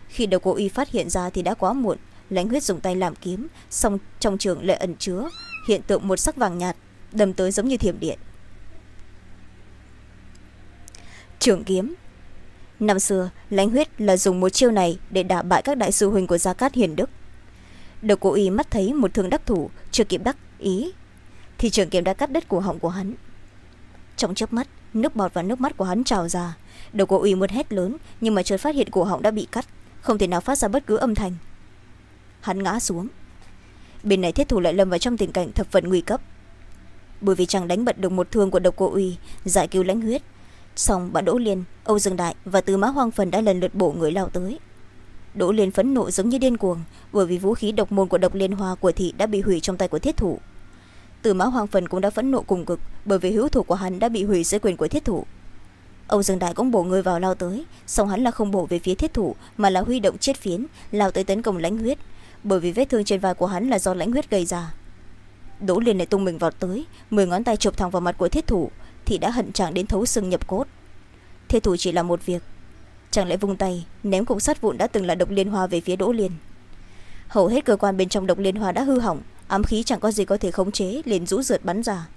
Khi đầu cô y phát hiện ra thì đã quá muộn, lãnh huyết dùng tay làm kiếm song trong trường lại ẩn chứa, hiện tượng một sắc vàng nhạt, đâm tới giống như thiểm điện. Trường kiếm năm xưa, lãnh huyết là dùng một chiêu này để đả bại các đại sư huynh của gia cát hiền đức. Đầu cố ý mắt thấy một thương đắc thủ, chưa kịp đắc ý, thì trường kiếm đã cắt đứt cổ họng của hắn. Trong chớp mắt, nước bọt và nước mắt của hắn trào ra. Đầu cô uy muốn hét lớn, nhưng mà chợt phát hiện cổ họng đã bị cắt, không thể nào phát ra bất cứ âm thanh. Hắn ngã xuống. Bên này thiết thủ lại lâm vào trong tình cảnh thập phần nguy cấp. Bởi vì chàng đánh bật được một thương của độc cô uy giải cứu lãnh huyết xong bà đỗ liên, âu dương đại và Tứ mã hoang phần đã lần lượt bổ người lao tới. Đỗ liên phẫn nộ giống như điên cuồng, bởi vì vũ khí độc môn của độc liên hoa của thị đã bị hủy trong tay của thiết thủ. Từ mã Hoang phần cũng đã phẫn nộ cùng cực, bởi vì hữu thủ của hắn đã bị hủy dưới quyền của thiết thủ. Âu dương đại cũng bổ người vào lao tới, song hắn là không bổ về phía thiết thủ, mà là huy động chiết phiến, lao tới tấn công lãnh huyết, bởi vì vết thương trên vai của hắn là do lãnh huyết gây ra. Đỗ Liên lại tung mình vào tới, mười ngón tay chụp thẳng vào mặt của thiết thủ thì đã hận chàng đến thấu xương nhập cốt. Thế thủ chỉ là một việc. Chàng lại vung tay, ném cục sắt vụn đã từng là độc liên hoa về phía đỗ liên. Hầu hết cơ quan bên trong độc liên hoa đã hư hỏng, ám khí chẳng có gì có thể khống chế, liền rũ rượt bắn ra.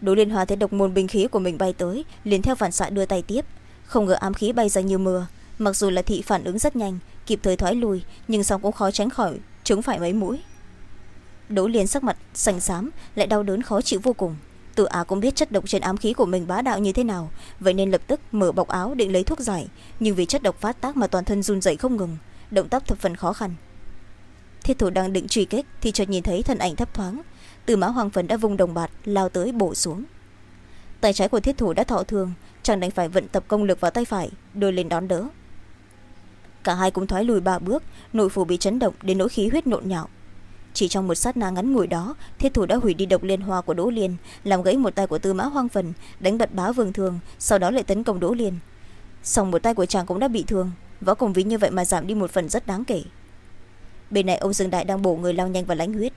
Đỗ liên hoa thấy độc môn binh khí của mình bay tới, liền theo phản xạ đưa tay tiếp. Không ngờ ám khí bay ra như mưa, mặc dù là thị phản ứng rất nhanh, kịp thời thoái lùi nhưng song cũng khó tránh khỏi, trúng phải mấy mũi. Đỗ liên sắc mặt xanh xám lại đau đớn khó chịu vô cùng tự á cũng biết chất độc trên ám khí của mình bá đạo như thế nào. Vậy nên lập tức mở bọc áo định lấy thuốc giải. Nhưng vì chất độc phát tác mà toàn thân run dậy không ngừng, động tác thập phần khó khăn. Thiết thủ đang định truy kích thì chợt nhìn thấy thân ảnh thấp thoáng. Từ mã hoàng phần đã vung đồng bạt, lao tới bổ xuống. Tay trái của thiết thủ đã thọ thương chàng đành phải vận tập công lực vào tay phải đưa lên đón đỡ. Cả hai cũng thoái lùi ba bước, nội phủ bị chấn động đến nỗi khí huyết nộn nhạo chỉ trong một sát na ngắn ngủi đó, thiết thủ đã hủy đi độc liên hoa của đỗ liên, làm gãy một tay của tư mã hoang phần, đánh bật bá vương thường, sau đó lại tấn công đỗ liên. Song một tay của chàng cũng đã bị thương, võ công ví như vậy mà giảm đi một phần rất đáng kể. Bên này ông dương đại đang bổ người lao nhanh vào lãnh huyết.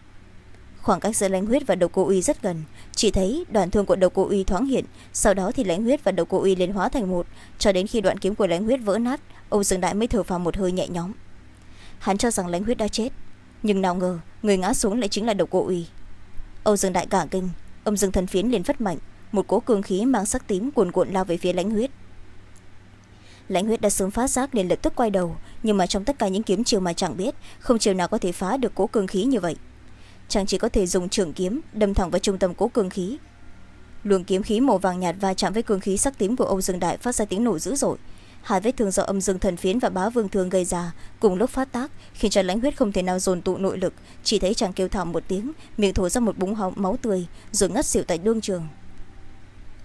Khoảng cách giữa lãnh huyết và đầu cô uy rất gần, chỉ thấy đoạn thương của đầu cô uy thoáng hiện, sau đó thì lãnh huyết và đầu cô uy liên hóa thành một, cho đến khi đoạn kiếm của lãnh huyết vỡ nát, ông dương đại mới thở phào một hơi nhẹ nhõm. Hắn cho rằng lãnh huyết đã chết nhưng nào ngờ, người ngã xuống lại chính là đầu cô uy. Âu dương đại cả kinh ông dương thần phiến liền phất mạnh, một cỗ cương khí mang sắc tím cuồn cuộn lao về phía lãnh huyết. Lãnh huyết đã sớm phát giác liền lập tức quay đầu, nhưng mà trong tất cả những kiếm chiều mà chẳng biết, không chiều nào có thể phá được cố cương khí như vậy. Chàng chỉ có thể dùng trường kiếm đâm thẳng vào trung tâm cố cương khí. Luồng kiếm khí màu vàng nhạt va chạm với cương khí sắc tím của âu dương đại phát ra tiếng nổ dữ dội hai vết thương do âm dương thần phiến và bá vương thương gây ra cùng lúc phát tác, khiến cho lãnh huyết không thể nào dồn tụ nội lực. Chỉ thấy chàng kêu thảm một tiếng, miệng thổ ra một búng hóng máu tươi, rồi ngất xỉu tại đương trường.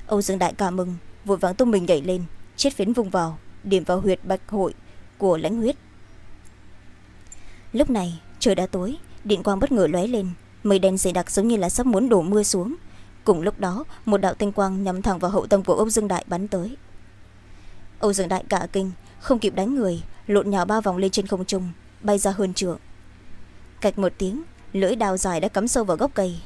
Âu dương đại cảm mừng, vội vàng tung mình nhảy lên chết phiến vùng vào, điểm vào huyệt bạch hội của lãnh huyết. Lúc này, trời đã tối, điện quang bất ngờ lóe lên, mây đen dày đặc giống như là sắp muốn đổ mưa xuống. Cùng lúc đó, một đạo tinh quang nhắm thẳng vào hậu tâm của âu dương đại bắn tới âu dương đại cả kinh không kịp đánh người lộn nhào ba vòng lên trên không trung bay ra hơn trượng. Cạch một tiếng lưỡi đào dài đã cắm sâu vào gốc cây.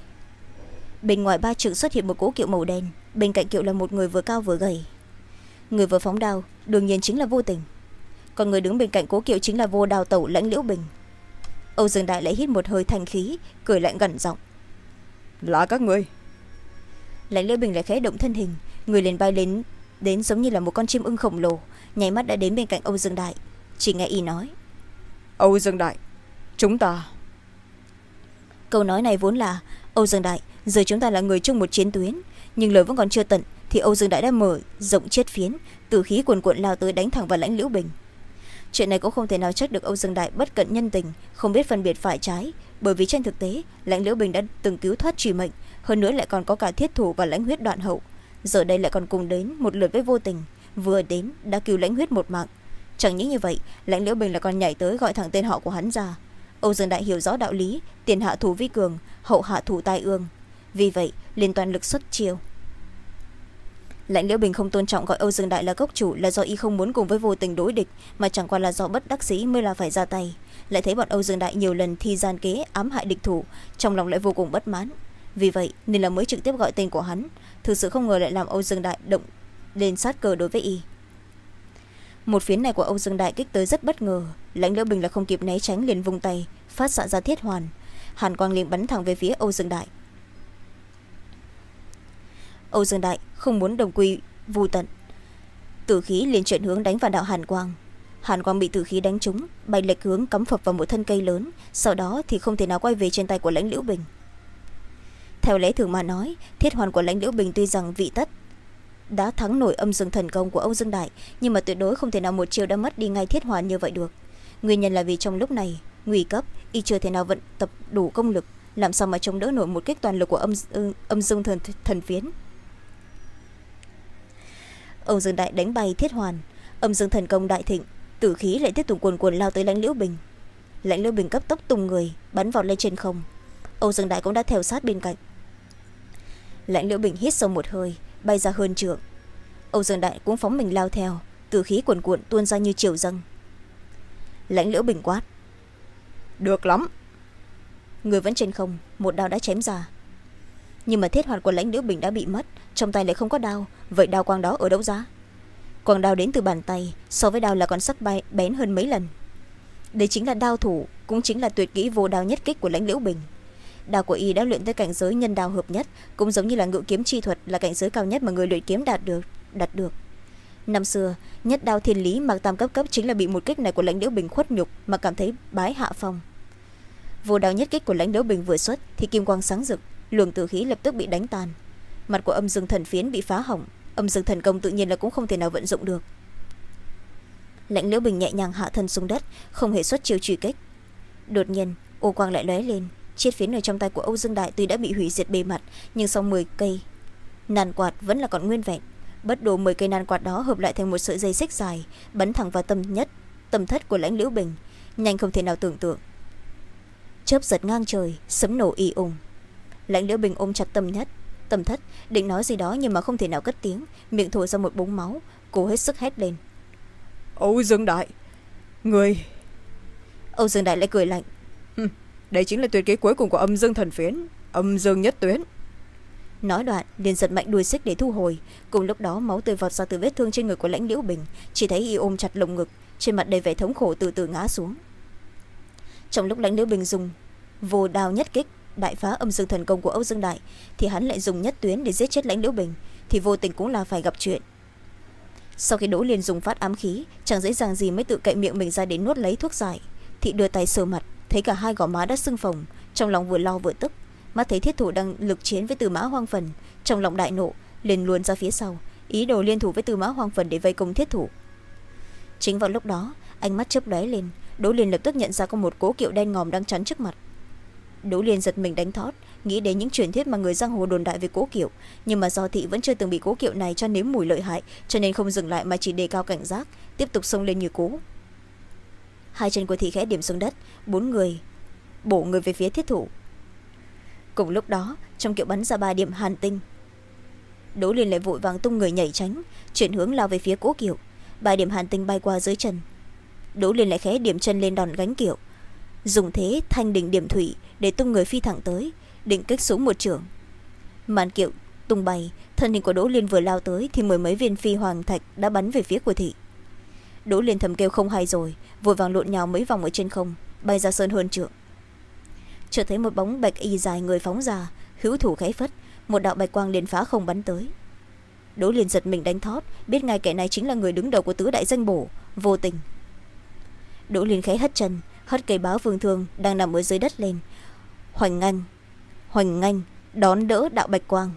Bên ngoài ba trượng xuất hiện một cố kiệu màu đen bên cạnh kiệu là một người vừa cao vừa gầy. Người vừa phóng đao đương nhiên chính là vô tình. Còn người đứng bên cạnh cố kiệu chính là vô đào tẩu lãnh liễu bình. Âu dương đại lại hít một hơi thanh khí cười lạnh gần giọng. Là các ngươi lãnh liễu bình lại khẽ động thân hình người liền bay lên đến giống như là một con chim ưng khổng lồ nháy mắt đã đến bên cạnh âu dương đại. Chỉ nghe y nói. Âu dương đại chúng ta. Câu nói này vốn là âu dương đại giờ chúng ta là người chung một chiến tuyến nhưng lời vẫn còn chưa tận thì âu dương đại đã mở rộng chết phiến từ khí cuồn cuộn lao tới đánh thẳng vào lãnh liễu bình. Chuyện này cũng không thể nào trách được âu dương đại bất cận nhân tình không biết phân biệt phải trái bởi vì trên thực tế lãnh liễu bình đã từng cứu thoát truy mệnh hơn nữa lại còn có cả thiết thủ và lãnh huyết đoạn hậu giờ đây lại còn cùng đến một lượt với vô tình. Vừa đến, đã cứu lãnh huyết một mạng. Chẳng những như vậy, lãnh liễu bình lại còn nhảy tới gọi thẳng tên họ của hắn ra. Âu dương đại hiểu rõ đạo lý, tiền hạ thủ vi cường, hậu hạ thủ tai ương. Vì vậy, liền toàn lực xuất chiêu. Lãnh liễu bình không tôn trọng gọi âu dương đại là gốc chủ là do y không muốn cùng với vô tình đối địch, mà chẳng qua là do bất đắc dĩ mới là phải ra tay. Lại thấy bọn âu dương đại nhiều lần thi gian kế, ám hại địch thủ, trong lòng lại vô cùng bất mãn. Vì vậy, nên là mới trực tiếp gọi tên của hắn thực sự không ngờ lại làm âu dương đại động lên sát cờ đối với y. Một phiến này của âu dương đại kích tới rất bất ngờ. Lãnh liễu bình là không kịp né tránh liền vung tay, phát xạ ra thiết hoàn. Hàn quang liền bắn thẳng về phía âu dương đại. Âu dương đại không muốn đồng quy vô tận. Tử khí liền chuyển hướng đánh vào đạo hàn quang. Hàn quang bị tử khí đánh trúng, bay lệch hướng cắm phập vào một thân cây lớn, sau đó thì không thể nào quay về trên tay của lãnh liễu bình theo lẽ thường mà nói thiết hoàn của lãnh liễu bình tuy rằng vị tất đã thắng nổi âm dương thần công của âu dương đại nhưng mà tuyệt đối không thể nào một chiều đã mất đi ngay thiết hoàn như vậy được. Nguyên nhân là vì trong lúc này nguy cấp y chưa thể nào vận tập đủ công lực làm sao mà chống đỡ nổi một kích toàn lực của âm, âm dương thần, thần phiến. Âu dương đại đánh bay thiết hoàn âm dương thần công đại thịnh tử khí lại tiếp tục cuồn cuồn lao tới lãnh liễu bình. Lãnh liễu bình cấp tốc tung người bắn vào lên trên không. Âu dương đại cũng đã theo sát bên cạnh lãnh liễu bình hít sâu một hơi, bay ra hơn trượng. Âu dương đại cũng phóng mình lao theo tử khí cuồn cuộn tuôn ra như chiều dâng. Lãnh liễu bình quát, được lắm. Người vẫn trên không, một đao đã chém ra. Nhưng mà thiết hoạt của lãnh liễu bình đã bị mất, trong tay lại không có đao, vậy đao quang đó ở đâu ra? Quang đao đến từ bàn tay, so với đao là còn sắc bay, bén hơn mấy lần. Đây chính là đao thủ, cũng chính là tuyệt kỹ vô đao nhất kích của lãnh liễu bình đao của y đã luyện tới cảnh giới nhân đao hợp nhất, cũng giống như là ngự kiếm chi thuật, là cảnh giới cao nhất mà người luyện kiếm đạt được đạt được. Năm xưa, nhất đao thiên lý mặc tam cấp cấp chính là bị một kích này của lãnh liễu bình khuất nhục mà cảm thấy bái hạ phong. Vô đao nhất kích của lãnh liễu bình vừa xuất thì kim quang sáng rực, luồng tử khí lập tức bị đánh tan. Mặt của âm dương thần phiến bị phá hỏng, âm dương thần công tự nhiên là cũng không thể nào vận dụng được. Lãnh liễu bình nhẹ nhàng hạ thân xuống đất, không hề xuất chiêu truy kích. Đột nhiên, ô quang lại lóe lên chiếc phiến ở trong tay của âu dương đại tuy đã bị hủy diệt bề mặt nhưng sau m cây nàn quạt vẫn là còn nguyên vẹn. Bất đồ m cây nàn quạt đó hợp lại thành một sợi dây xích dài bắn thẳng vào tâm nhất tâm thất của lãnh liễu bình. Nhanh không thể nào tưởng tượng. Chớp giật ngang trời sấm nổ y ùng. Lãnh liễu bình ôm chặt tâm nhất tâm thất định nói gì đó nhưng mà không thể nào cất tiếng miệng thổi ra một búng máu cố hết sức hét lên. Âu dương đại người âu dương đại lại cười lạnh đây chính là tuyệt kỹ cuối cùng của âm dương thần phiến, âm dương nhất tuyến. Nói đoạn, liền giật mạnh đuôi xích để thu hồi. Cùng lúc đó, máu tươi vọt ra từ vết thương trên người của lãnh liễu bình. Chỉ thấy y ôm chặt lồng ngực, trên mặt đầy vẻ thống khổ từ từ ngã xuống. Trong lúc lãnh liễu bình dùng vô đao nhất kích đại phá âm dương thần công của âu dương đại, thì hắn lại dùng nhất tuyến để giết chết lãnh liễu bình, thì vô tình cũng là phải gặp chuyện. Sau khi đỗ liền dùng phát ám khí, chẳng dễ dàng gì mới tự cậy miệng mình ra để nuốt lấy thuốc giải. Thị đưa tay sờ mặt thấy cả hai gò má đã sưng phồng, trong lòng vừa lo vừa tức. Mắt thấy thiết thủ đang lực chiến với từ mã hoang phần, trong lòng đại nộ, liền luồn ra phía sau, ý đồ liên thủ với từ mã hoang phần để vây công thiết thủ. Chính vào lúc đó, ánh mắt chớp lóe lên, đỗ liên lập tức nhận ra có một cố kiệu đen ngòm đang chắn trước mặt. Đỗ liên giật mình đánh thót, nghĩ đến những truyền thuyết mà người giang hồ đồn đại về cố kiệu, nhưng mà do thị vẫn chưa từng bị cố kiệu này cho nếm mùi lợi hại, cho nên không dừng lại mà chỉ đề cao cảnh giác, tiếp tục xông lên như cố hai chân của thị khẽ điểm xuống đất, bốn người, bổ người về phía thiết thủ. Cùng lúc đó, trong kiệu bắn ra ba điểm hàn tinh, đỗ Liên lại vội vàng tung người nhảy tránh, chuyển hướng lao về phía cố kiệu. Ba điểm hàn tinh bay qua dưới chân. Đỗ Liên lại khẽ điểm chân lên đòn gánh kiệu. Dùng thế, thanh đỉnh điểm thủy để tung người phi thẳng tới, định kích xuống một trường. Màn kiệu tung bay, thân hình của đỗ liên vừa lao tới thì mười mấy viên phi hoàng thạch đã bắn về phía của thị đỗ liên thầm kêu không hay rồi, vội vàng lộn nhào mấy vòng ở trên không, bay ra sơn hơn trượng. Chợt thấy một bóng bạch y dài người phóng ra, hữu thủ khẽ phất, một đạo bạch quang liền phá không bắn tới. Đỗ liên giật mình đánh thót, biết ngay kẻ này chính là người đứng đầu của tứ đại danh bổ, vô tình. Đỗ liên khẽ hất chân, hất cây báo vương thương đang nằm ở dưới đất lên. Hoành ngang hoành ngang đón đỡ đạo bạch quang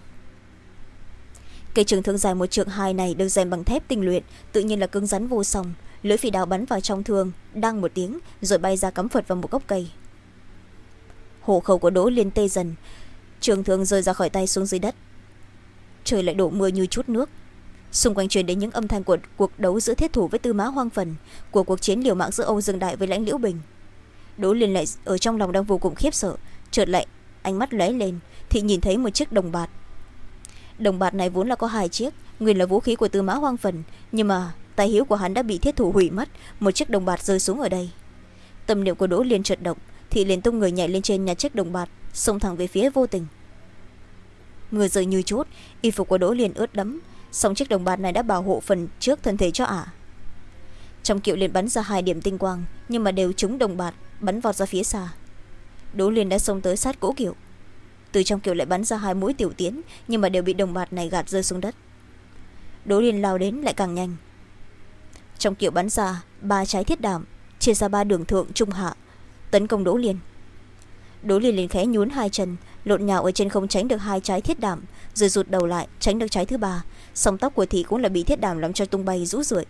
cây trường thương dài một trượng hai này được rèn bằng thép tinh luyện, tự nhiên là cứng rắn vô song. Lưỡi phi đào bắn vào trong thương, đăng một tiếng, rồi bay ra cắm phật vào một gốc cây. Hộ khẩu của đỗ liên tê dần. Trường thương rơi ra khỏi tay xuống dưới đất. Trời lại đổ mưa như chút nước. Xung quanh truyền đến những âm thanh của cuộc đấu giữa thiết thủ với tư mã hoang phần, của cuộc chiến liều mạng giữa âu dương đại với lãnh liễu bình. Đỗ liên lại ở trong lòng đang vô cùng khiếp sợ. Chợt lại, ánh mắt lóe lên, thì nhìn thấy một chiếc đồng bạt đồng bạt này vốn là có hai chiếc nguyên là vũ khí của tư mã hoang phần nhưng mà tài hiếu của hắn đã bị thiết thủ hủy mất một chiếc đồng bạt rơi xuống ở đây. Tâm niệm của đỗ liên trượt động thì liền tung người nhảy lên trên nhà chiếc đồng bạt xông thẳng về phía vô tình. Người rơi như chốt, y phục của đỗ liên ướt đẫm song chiếc đồng bạt này đã bảo hộ phần trước thân thể cho ả. Trong kiệu liền bắn ra hai điểm tinh quang nhưng mà đều trúng đồng bạt bắn vọt ra phía xa. Đỗ liên đã xông tới sát cỗ kiệu từ trong kiệu lại bắn ra hai mũi tiểu tiến, nhưng mà đều bị đồng bạt này gạt rơi xuống đất. Đỗ liên lao đến lại càng nhanh. Trong kiệu bắn ra ba trái thiết đảm chia ra ba đường thượng trung hạ, tấn công đỗ liên. Đỗ liên liền khẽ nhún hai chân, lộn nhào ở trên không tránh được hai trái thiết đảm rồi rụt đầu lại, tránh được trái thứ ba, song tóc của thị cũng là bị thiết đảm làm cho tung bay rũ rượi.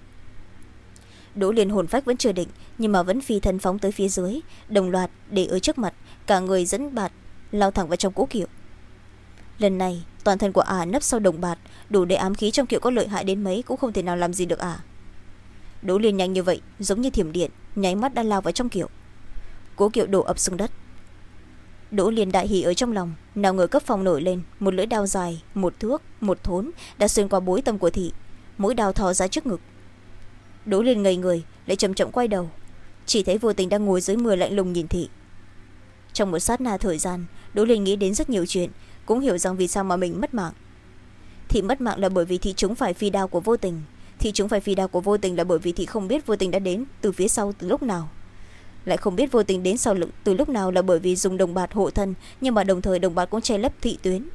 Đỗ liên hồn phách vẫn chưa định, nhưng mà vẫn phi thân phóng tới phía dưới, đồng loạt để ở trước mặt, cả người dẫn bạt lao thẳng vào trong cỗ kiệu. Lần này, toàn thân của ả nấp sau đồng bạt, đủ để ám khí trong kiệu có lợi hại đến mấy cũng không thể nào làm gì được ả đỗ liên nhanh như vậy, giống như thiểm điện, nháy mắt đã lao vào trong kiệu. Cố kiệu đổ ập xuống đất. Đỗ liên đại hỉ ở trong lòng, nào ngờ cấp phòng nổi lên, một lưỡi đao dài, một thước, một thốn, đã xuyên qua bối tâm của thị mũi đao thò ra trước ngực. Đỗ liên ngây người, lại chậm chậm quay đầu. Chỉ thấy vô tình đang ngồi dưới mưa lạnh lùng nhìn thị. Trong một sát na thời gian đỗ liên nghĩ đến rất nhiều chuyện, cũng hiểu rằng vì sao mà mình mất mạng. Thị mất mạng là bởi vì thị chúng phải phi đao của vô tình thị chúng phải phi đao của vô tình là bởi vì thị không biết vô tình đã đến từ phía sau từ lúc nào. Lại không biết vô tình đến sau lưng từ lúc nào là bởi vì dùng đồng bạt hộ thân, nhưng mà đồng thời đồng bạt cũng che lấp thị tuyến.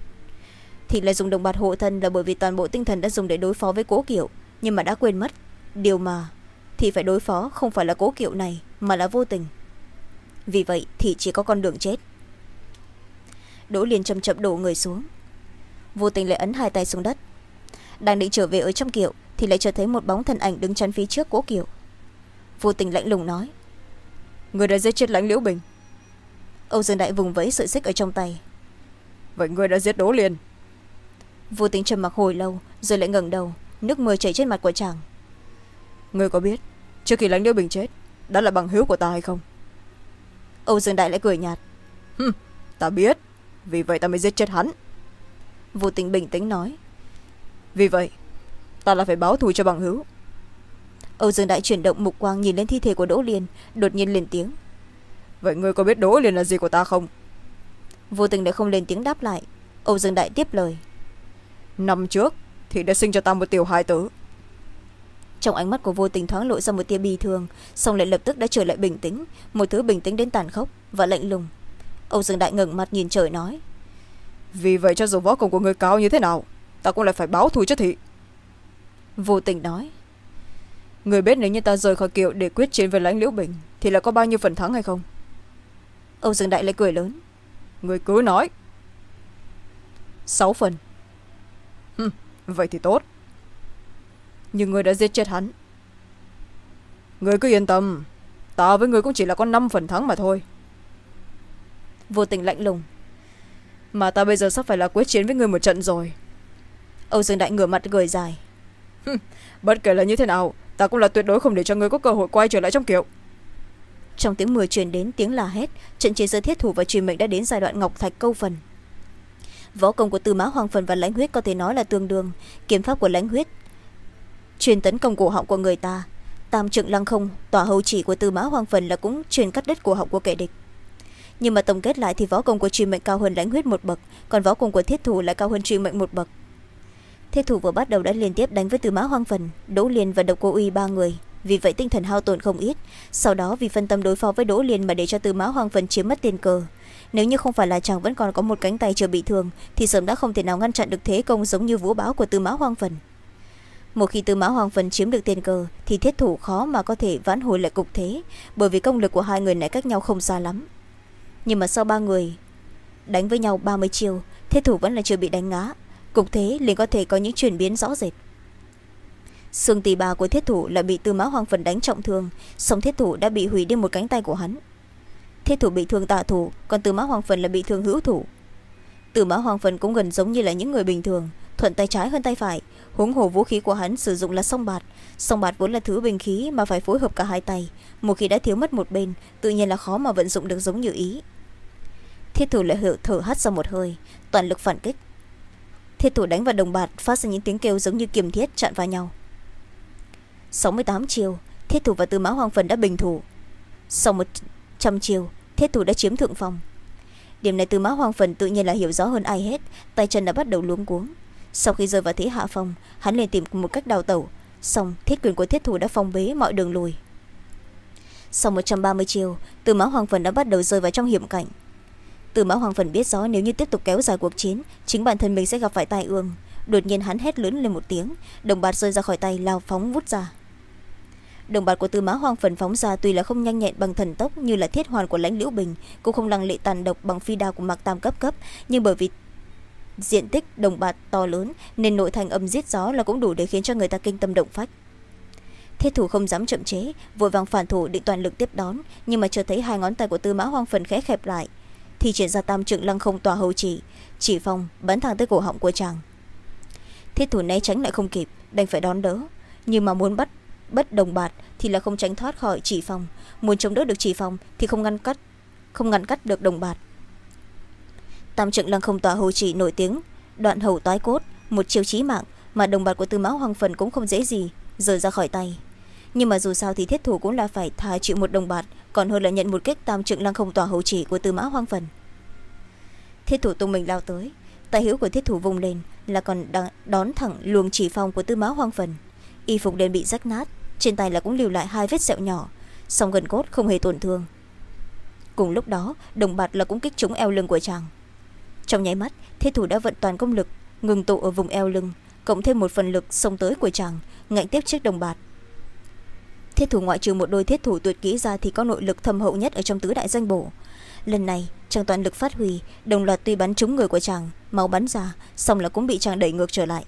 Thị lại dùng đồng bạt hộ thân là bởi vì toàn bộ tinh thần đã dùng để đối phó với cố kiệu, nhưng mà đã quên mất. Điều mà thị phải đối phó không phải là cố kiệu này, mà là vô tình. Vì vậy thị chỉ có con đường chết đỗ liền chậm chậm đổ người xuống. Vô tình lại ấn hai tay xuống đất. Đang định trở về ở trong kiệu thì lại chợt thấy một bóng thân ảnh đứng chắn phía trước cố kiệu. Vô tình lạnh lùng nói người đã giết chết lãnh liễu bình. Âu dương đại vùng vẫy sợi xích ở trong tay. Vậy người đã giết đỗ liền vô tình trầm mặc hồi lâu rồi lại ngẩng đầu nước mưa chảy trên mặt của chàng. Người có biết trước khi lãnh liễu bình chết đó là bằng hữu của ta hay không? Âu dương đại lại cười nhạt Hừm, ta biết vì vậy ta mới giết chết hắn. Vô tình bình tĩnh nói. Vì vậy ta là phải báo thù cho bằng hữu. Âu dương đại chuyển động mục quang nhìn lên thi thể của đỗ liên đột nhiên lên tiếng. Vậy ngươi có biết đỗ liên là gì của ta không? Vô tình lại không lên tiếng đáp lại. Âu dương đại tiếp lời. Năm trước thì đã sinh cho ta một tiểu hài tử. Trong ánh mắt của vô tình thoáng lộ ra một tia bi thương xong lại lập tức đã trở lại bình tĩnh một thứ bình tĩnh đến tàn khốc và lạnh lùng âu dương đại ngẩng mặt nhìn trời nói vì vậy cho dù võ công của người cao như thế nào ta cũng lại phải báo thù cho thị. Vô tình nói người biết nếu như ta rời khỏi kiệu để quyết chiến với lãnh liễu bình thì là có bao nhiêu phần thắng hay không? Âu dương đại lại cười lớn người cứ nói. Sáu phần. Hừm, vậy thì tốt. Nhưng người đã giết chết hắn. Người cứ yên tâm ta với người cũng chỉ là có năm phần thắng mà thôi vô tình lạnh lùng. Mà ta bây giờ sắp phải là quyết chiến với người một trận rồi. Âu dương đại ngửa mặt cười dài. Bất kể là như thế nào ta cũng là tuyệt đối không để cho người có cơ hội quay trở lại trong kiệu. Trong tiếng mưa truyền đến tiếng là hét, trận chiến giữa thiết thủ và truyền mệnh đã đến giai đoạn ngọc thạch câu phần. Võ công của tư mã hoàng phần và lãnh huyết có thể nói là tương đương. Kiếm pháp của lãnh huyết, truyền tấn công cổ họng của người ta. Tam trượng lăng không, tỏa hầu chỉ của tư mã hoàng phần là cũng truyền cắt đất cổ họng của kẻ địch nhưng mà tổng kết lại thì võ công của truy mệnh cao hơn lãnh huyết một bậc, còn võ công của thiết thủ lại cao hơn truy mệnh một bậc. Thiết thủ vừa bắt đầu đã liên tiếp đánh với tư mã hoang phần, đỗ liên và độc cô uy ba người. Vì vậy tinh thần hao tổn không ít. Sau đó vì phân tâm đối phó với đỗ liên mà để cho tư mã hoang phần chiếm mất tiền cờ. Nếu như không phải là chàng vẫn còn có một cánh tay chưa bị thương, thì sớm đã không thể nào ngăn chặn được thế công giống như vũ báo của tư mã hoang phần. Một khi tư mã hoàng phần chiếm được tiền cờ, thì thiết thủ khó mà có thể vãn hồi lại cục thế, bởi vì công lực của hai người này cách nhau không xa lắm nhưng mà sau ba người đánh với nhau ba mươi chiều, thiết thủ vẫn là chưa bị đánh ngã. Cục thế liền có thể có những chuyển biến rõ rệt. Xương tỳ bà của thiết thủ lại bị tư mã hoàng phần đánh trọng thương song thiết thủ đã bị hủy đi một cánh tay của hắn. Thiết thủ bị thương tạ thủ còn tư mã hoàng phần là bị thương hữu thủ. Tư mã hoàng phần cũng gần giống như là những người bình thường thuận tay trái hơn tay phải huống hồ vũ khí của hắn sử dụng là song bạt. Song bạt vốn là thứ bình khí mà phải phối hợp cả hai tay một khi đã thiếu mất một bên tự nhiên là khó mà vận dụng được giống như ý thiết thủ lại thở hắt ra một hơi, toàn lực phản kích. Thiết thủ đánh vào đồng bạt phát ra những tiếng kêu giống như kiềm thiết chặn vào nhau. Sáu mươi tám chiều, thiết thủ và tư mã hoàng phần đã bình thủ. Sau một trăm chiều, thiết thủ đã chiếm thượng phòng điểm này tư mã hoàng phần tự nhiên là hiểu rõ hơn ai hết, tay chân đã bắt đầu luống cuống. Sau khi rơi vào thế hạ phòng hắn liền tìm một cách đào tẩu. Xong, thiết quyền của thiết thủ đã phong bế mọi đường lùi. Sau một trăm ba mươi chiều, tư mã hoàng phần đã bắt đầu rơi vào trong hiểm cảnh từ mã hoàng phần biết rõ nếu như tiếp tục kéo dài cuộc chiến, chính bản thân mình sẽ gặp phải tai ương. Đột nhiên hắn hét lớn lên một tiếng, đồng bạt rơi ra khỏi tay, lao phóng vút ra. Đồng bạt của tư mã hoàng phần phóng ra tuy là không nhanh nhẹn bằng thần tốc như là thiết hoàn của lãnh liễu bình, cũng không lăng lệ tàn độc bằng phi đao của mạc tam cấp cấp, nhưng bởi vì diện tích đồng bạt to lớn nên nội thành âm giết gió là cũng đủ để khiến cho người ta kinh tâm động phách. Thiết thủ không dám chậm chế, vội vàng phản thủ định toàn lực tiếp đón, nhưng mà chờ thấy hai ngón tay của tư mã hoang phần khẽ khẹp lại thì triển ra tam trượng lăng không tòa hầu chỉ. Chỉ phong bắn thẳng tới cổ họng của chàng. Thiết thủ né tránh lại không kịp, đành phải đón đỡ. Nhưng mà muốn bắt, bất đồng bạt thì là không tránh thoát khỏi chỉ phong. Muốn chống đỡ được chỉ phong thì không ngăn cắt, không ngăn cắt được đồng bạt. Tam trượng lăng không tòa hầu chỉ nổi tiếng, đoạn hầu toái cốt, một chiêu chí mạng mà đồng bạt của tư mã hoàng phần cũng không dễ gì, rời ra khỏi tay nhưng mà dù sao thì thiết thủ cũng là phải thà chịu một đồng bạt, còn hơn là nhận một kích tam trượng lăng không tòa hậu chỉ của tư mã hoang phần. Thiết thủ tung mình lao tới tay hữu của thiết thủ vùng lên là còn đón thẳng luồng chỉ phong của tư mã hoang phần. Y phục đen bị rách nát, trên tay là cũng lưu lại hai vết sẹo nhỏ, song gần cốt không hề tổn thương. Cùng lúc đó, đồng bạt là cũng kích trúng eo lưng của chàng. Trong nháy mắt, thiết thủ đã vận toàn công lực, ngừng tụ ở vùng eo lưng, cộng thêm một phần lực xông tới của chàng, ngạnh tiếp chiếc đồng bạt thiết thủ ngoại trừ một đôi thiết thủ tuyệt kỹ ra thì có nội lực thâm hậu nhất ở trong tứ đại danh bổ. Lần này chàng toàn lực phát huy, đồng loạt tuy bắn trúng người của chàng, máu bắn ra, xong là cũng bị chàng đẩy ngược trở lại.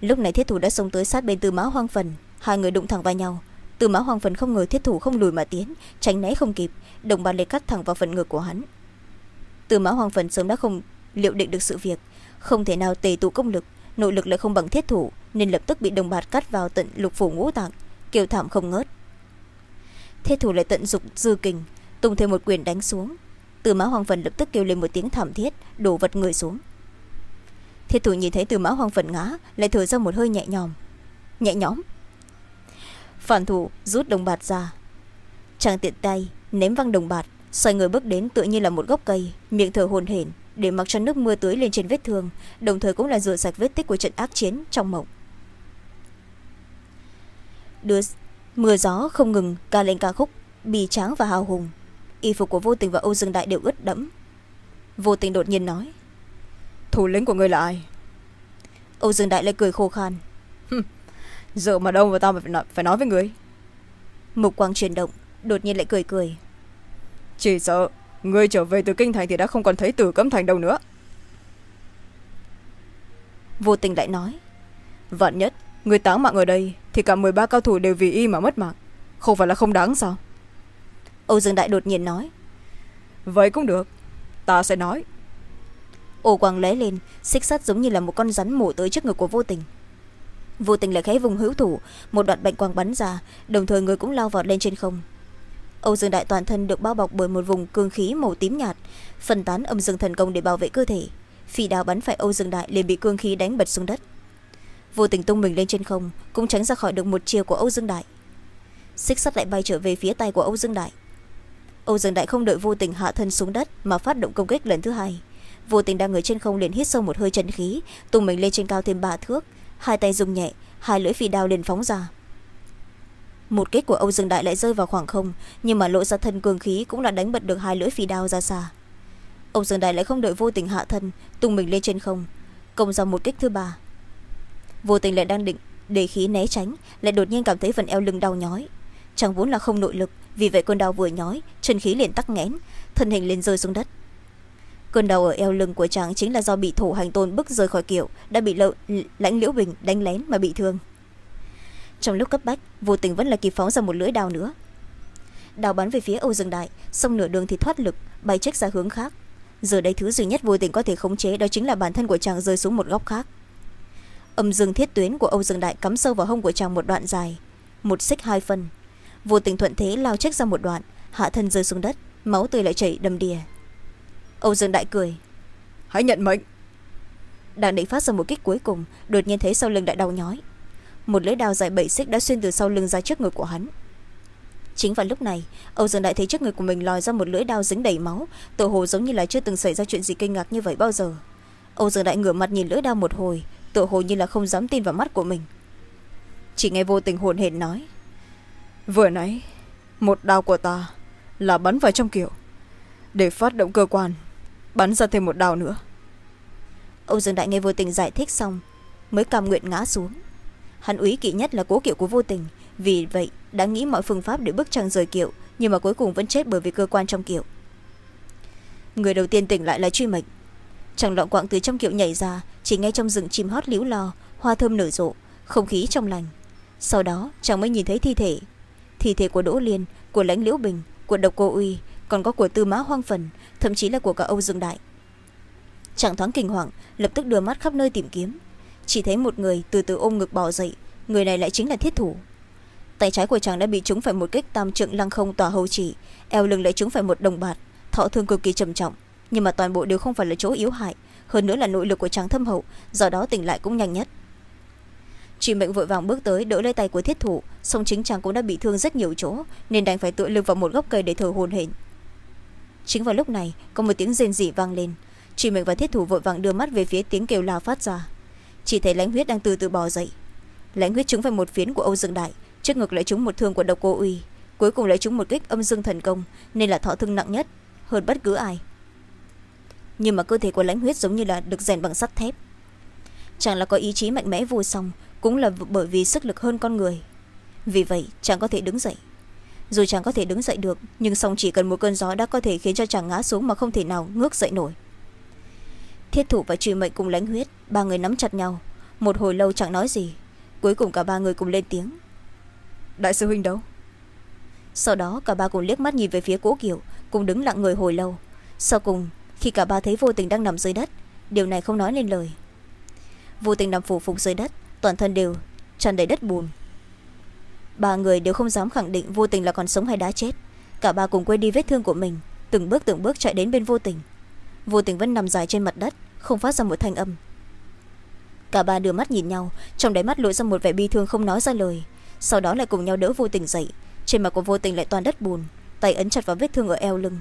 Lúc này thiết thủ đã xông tới sát bên tư mã hoang phần, hai người đụng thẳng vào nhau. Tư mã hoang phần không ngờ thiết thủ không lùi mà tiến, tránh né không kịp, đồng bạt lấy cắt thẳng vào phần ngực của hắn. Từ mã hoang phần sớm đã không liệu định được sự việc, không thể nào tề tụ công lực, nội lực lại không bằng thiết thủ, nên lập tức bị đồng bạt cắt vào tận lục phủ ngũ tạng kêu thảm không ngớt. Thiết thủ lại tận dụng dư kình, tung thêm một quyền đánh xuống. Từ mã hoàng phần lập tức kêu lên một tiếng thảm thiết, đổ vật người xuống. Thiết thủ nhìn thấy từ mã hoàng phần ngã, lại thở ra một hơi nhẹ nhõm nhẹ nhõm. Phản thủ rút đồng bạt ra. Chàng tiện tay ném văng đồng bạt, xoay người bước đến tựa như là một gốc cây, miệng thở hồn hển để mặc cho nước mưa tưới lên trên vết thương, đồng thời cũng là rửa sạch vết tích của trận ác chiến trong mộng. Đứa, mưa gió không ngừng ca lên ca khúc bì tráng và hào hùng. Y phục của vô tình và âu dương đại đều ướt đẫm. Vô tình đột nhiên nói thủ lĩnh của người là ai? Âu dương đại lại cười khô khan. Giờ mà đâu mà tao phải nói, phải nói với người mục quang chuyển động đột nhiên lại cười cười. Chỉ sợ người trở về từ kinh thành thì đã không còn thấy tử cấm thành đâu nữa. Vô tình lại nói vạn nhất người táng mạng ở đây thì cả mười ba cao thủ đều vì y mà mất mạng. Không phải là không đáng sao? Âu dương đại đột nhiên nói. Vậy cũng được. Ta sẽ nói. Ổ quang lóe lên xích sắt giống như là một con rắn mổ tới trước ngực của vô tình. Vô tình lại khẽ vùng hữu thủ một đoạn bệnh quang bắn ra đồng thời người cũng lao vọt lên trên không. Âu dương đại toàn thân được bao bọc bởi một vùng cương khí màu tím nhạt phân tán âm dương thần công để bảo vệ cơ thể. Phi đao bắn phải âu dương đại liền bị cương khí đánh bật xuống đất vô tình tung mình lên trên không, cũng tránh ra khỏi được một chiều của âu dương đại. Xích sắt lại bay trở về phía tay của âu dương đại. Âu dương đại không đợi vô tình hạ thân xuống đất mà phát động công kích lần thứ hai. Vô tình đang ở trên không liền hít sâu một hơi chân khí, tung mình lên trên cao thêm ba thước, hai tay dùng nhẹ, hai lưỡi phi đao liền phóng ra. Một kích của âu dương đại lại rơi vào khoảng không, nhưng mà lộ ra thân cường khí cũng đã đánh bật được hai lưỡi phi đao ra xa. Âu dương đại lại không đợi vô tình hạ thân, tung mình lên trên không. Công ra một kích thứ ba vô tình lại đang định để khí né tránh lại đột nhiên cảm thấy phần eo lưng đau nhói. Chẳng vốn là không nội lực vì vậy cơn đau vừa nhói chân khí liền tắc nghẽn thân hình liền rơi xuống đất. Cơn đau ở eo lưng của chàng chính là do bị thủ hành tôn bức rời khỏi kiểu đã bị lộ, lãnh liễu bình đánh lén mà bị thương. Trong lúc cấp bách vô tình vẫn là kịp phóng ra một lưỡi đào nữa. Đào bắn về phía âu dương đại xong nửa đường thì thoát lực bay trách ra hướng khác. Giờ đây thứ duy nhất vô tình có thể khống chế đó chính là bản thân của chàng rơi xuống một góc khác âm dương thiết tuyến của âu dương đại cắm sâu vào hông của chàng một đoạn dài một xích hai phân. Vô tình thuận thế lao chết ra một đoạn hạ thân rơi xuống đất máu tươi lại chảy đầm đìa. Âu dương đại cười. Hãy nhận mệnh. Đang định phát ra một kích cuối cùng đột nhiên thấy sau lưng đại đau nhói. Một lưỡi đao dài bảy xích đã xuyên từ sau lưng ra trước ngực của hắn. Chính vào lúc này âu dương đại thấy trước ngực của mình lòi ra một lưỡi đao dính đầy máu tự hồ giống như là chưa từng xảy ra chuyện gì kinh ngạc như vậy bao giờ. Âu dương đại ngửa mặt nhìn lưỡi đao một hồi tự hồ như là không dám tin vào mắt của mình. Chỉ nghe vô tình hồn hển nói, vừa nãy, một đao của ta là bắn vào trong kiểu để phát động cơ quan, bắn ra thêm một đao nữa. Âu dương đại nghe vô tình giải thích xong, mới cam nguyện ngã xuống. Hắn úy kỵ nhất là cố kiệu của vô tình, vì vậy đã nghĩ mọi phương pháp để bức chàng rời kiệu, nhưng mà cuối cùng vẫn chết bởi vì cơ quan trong kiệu. Người đầu tiên tỉnh lại là truy mệnh chàng loạn quạng từ trong kiệu nhảy ra, chỉ ngay trong rừng chim hót líu lo, hoa thơm nở rộ, không khí trong lành. Sau đó, chàng mới nhìn thấy thi thể. Thi thể của đỗ liên, của lãnh liễu bình, của độc cô uy, còn có của tư mã hoang phần, thậm chí là của cả âu dương đại. Chàng thoáng kinh hoàng, lập tức đưa mắt khắp nơi tìm kiếm. Chỉ thấy một người từ từ ôm ngực bỏ dậy, người này lại chính là thiết thủ. Tay trái của chàng đã bị trúng phải một kích tam trượng lăng không tỏa hầu chỉ, eo lưng lại trúng phải một đồng bạt, thọ thương cực kỳ trầm trọng nhưng mà toàn bộ đều không phải là chỗ yếu hại, hơn nữa là nội lực của chàng thâm hậu, do đó tỉnh lại cũng nhanh nhất. Chị mệnh vội vàng bước tới, đỡ lấy tay của thiết thủ, song chính chàng cũng đã bị thương rất nhiều chỗ, nên đành phải tựa lưng vào một gốc cây để thở hồn hển. Chính vào lúc này, có một tiếng rên rỉ vang lên. Chị mệnh và thiết thủ vội vàng đưa mắt về phía tiếng kêu la phát ra. Chỉ thấy lãnh huyết đang từ từ bò dậy. Lãnh huyết trúng phải một phiến của âu dương đại, trước ngực lại trúng một thương của độc cô uy, cuối cùng lại trúng một kích âm dương thần công, nên là thọ thương nặng nhất, hơn bất cứ ai nhưng mà cơ thể của lãnh huyết giống như là được rèn bằng sắt thép. Chàng là có ý chí mạnh mẽ vô song cũng là bởi vì sức lực hơn con người. Vì vậy chàng có thể đứng dậy. Dù chàng có thể đứng dậy được nhưng song chỉ cần một cơn gió đã có thể khiến cho chàng ngã xuống mà không thể nào ngước dậy nổi. Thiết thủ và truy mệnh cùng lãnh huyết ba người nắm chặt nhau. Một hồi lâu chẳng nói gì cuối cùng cả ba người cùng lên tiếng. Đại sư huynh đâu? Sau đó cả ba cùng liếc mắt nhìn về phía cố kiều cùng đứng lặng người hồi lâu. Sau cùng khi cả ba thấy vô tình đang nằm dưới đất. Điều này không nói lên lời. Vô tình nằm phủ phục dưới đất, toàn thân đều tràn đầy đất bùn. Ba người đều không dám khẳng định vô tình là còn sống hay đã chết. Cả ba cùng quên đi vết thương của mình, từng bước từng bước chạy đến bên vô tình. Vô tình vẫn nằm dài trên mặt đất, không phát ra một thanh âm. Cả ba đưa mắt nhìn nhau, trong đáy mắt lộ ra một vẻ bi thương không nói ra lời. Sau đó lại cùng nhau đỡ vô tình dậy. Trên mặt của vô tình lại toàn đất bùn, tay ấn chặt vào vết thương ở eo lưng.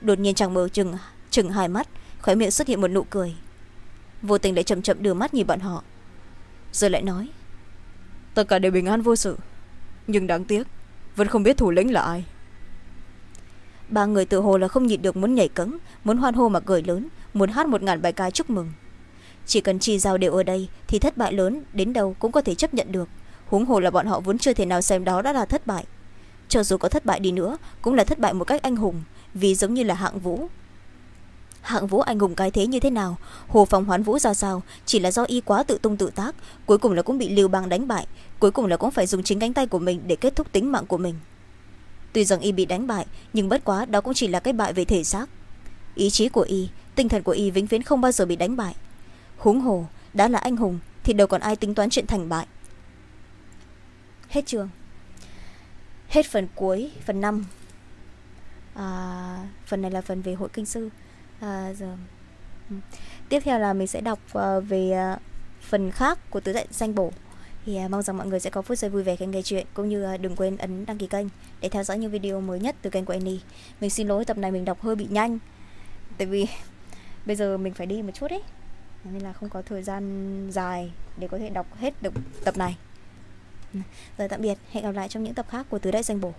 Đột nhiên chàng mở chừng chừng hai mắt khóe miệng xuất hiện một nụ cười. Vô tình lại chậm chậm đưa mắt nhìn bọn họ. Rồi lại nói tất cả đều bình an vô sự nhưng đáng tiếc vẫn không biết thủ lĩnh là ai. Ba người tự hồ là không nhịn được muốn nhảy cẫng muốn hoan hô mà cười lớn muốn hát một ngàn bài ca chúc mừng. Chỉ cần chi giao đều ở đây thì thất bại lớn đến đâu cũng có thể chấp nhận được. Huống hồ là bọn họ vốn chưa thể nào xem đó đã là thất bại. Cho dù có thất bại đi nữa cũng là thất bại một cách anh hùng vì giống như là hạng vũ hạng vũ anh hùng cái thế như thế nào? Hồ phòng hoán vũ ra sao? Chỉ là do y quá tự tung tự tác cuối cùng là cũng bị lưu bang đánh bại cuối cùng là cũng phải dùng chính cánh tay của mình để kết thúc tính mạng của mình. Tuy rằng y bị đánh bại nhưng bất quá đó cũng chỉ là cái bại về thể xác. Ý chí của y tinh thần của y vĩnh viễn không bao giờ bị đánh bại. Huống hồ đã là anh hùng thì đâu còn ai tính toán chuyện thành bại. Hết chương. Hết phần cuối phần năm. À, phần này là phần về hội kinh sư à, giờ. Ừ. tiếp theo là mình sẽ đọc uh, về uh, phần khác của tứ đại danh bổ. Thì uh, mong rằng mọi người sẽ có phút giây vui vẻ khi nghe chuyện cũng như uh, đừng quên ấn đăng ký kênh để theo dõi những video mới nhất từ kênh của Annie. Mình xin lỗi tập này mình đọc hơi bị nhanh tại vì bây giờ mình phải đi một chút ấy. Nên là không có thời gian dài để có thể đọc hết được tập này. Ừ. Rồi tạm biệt hẹn gặp lại trong những tập khác của tứ đại danh bổ.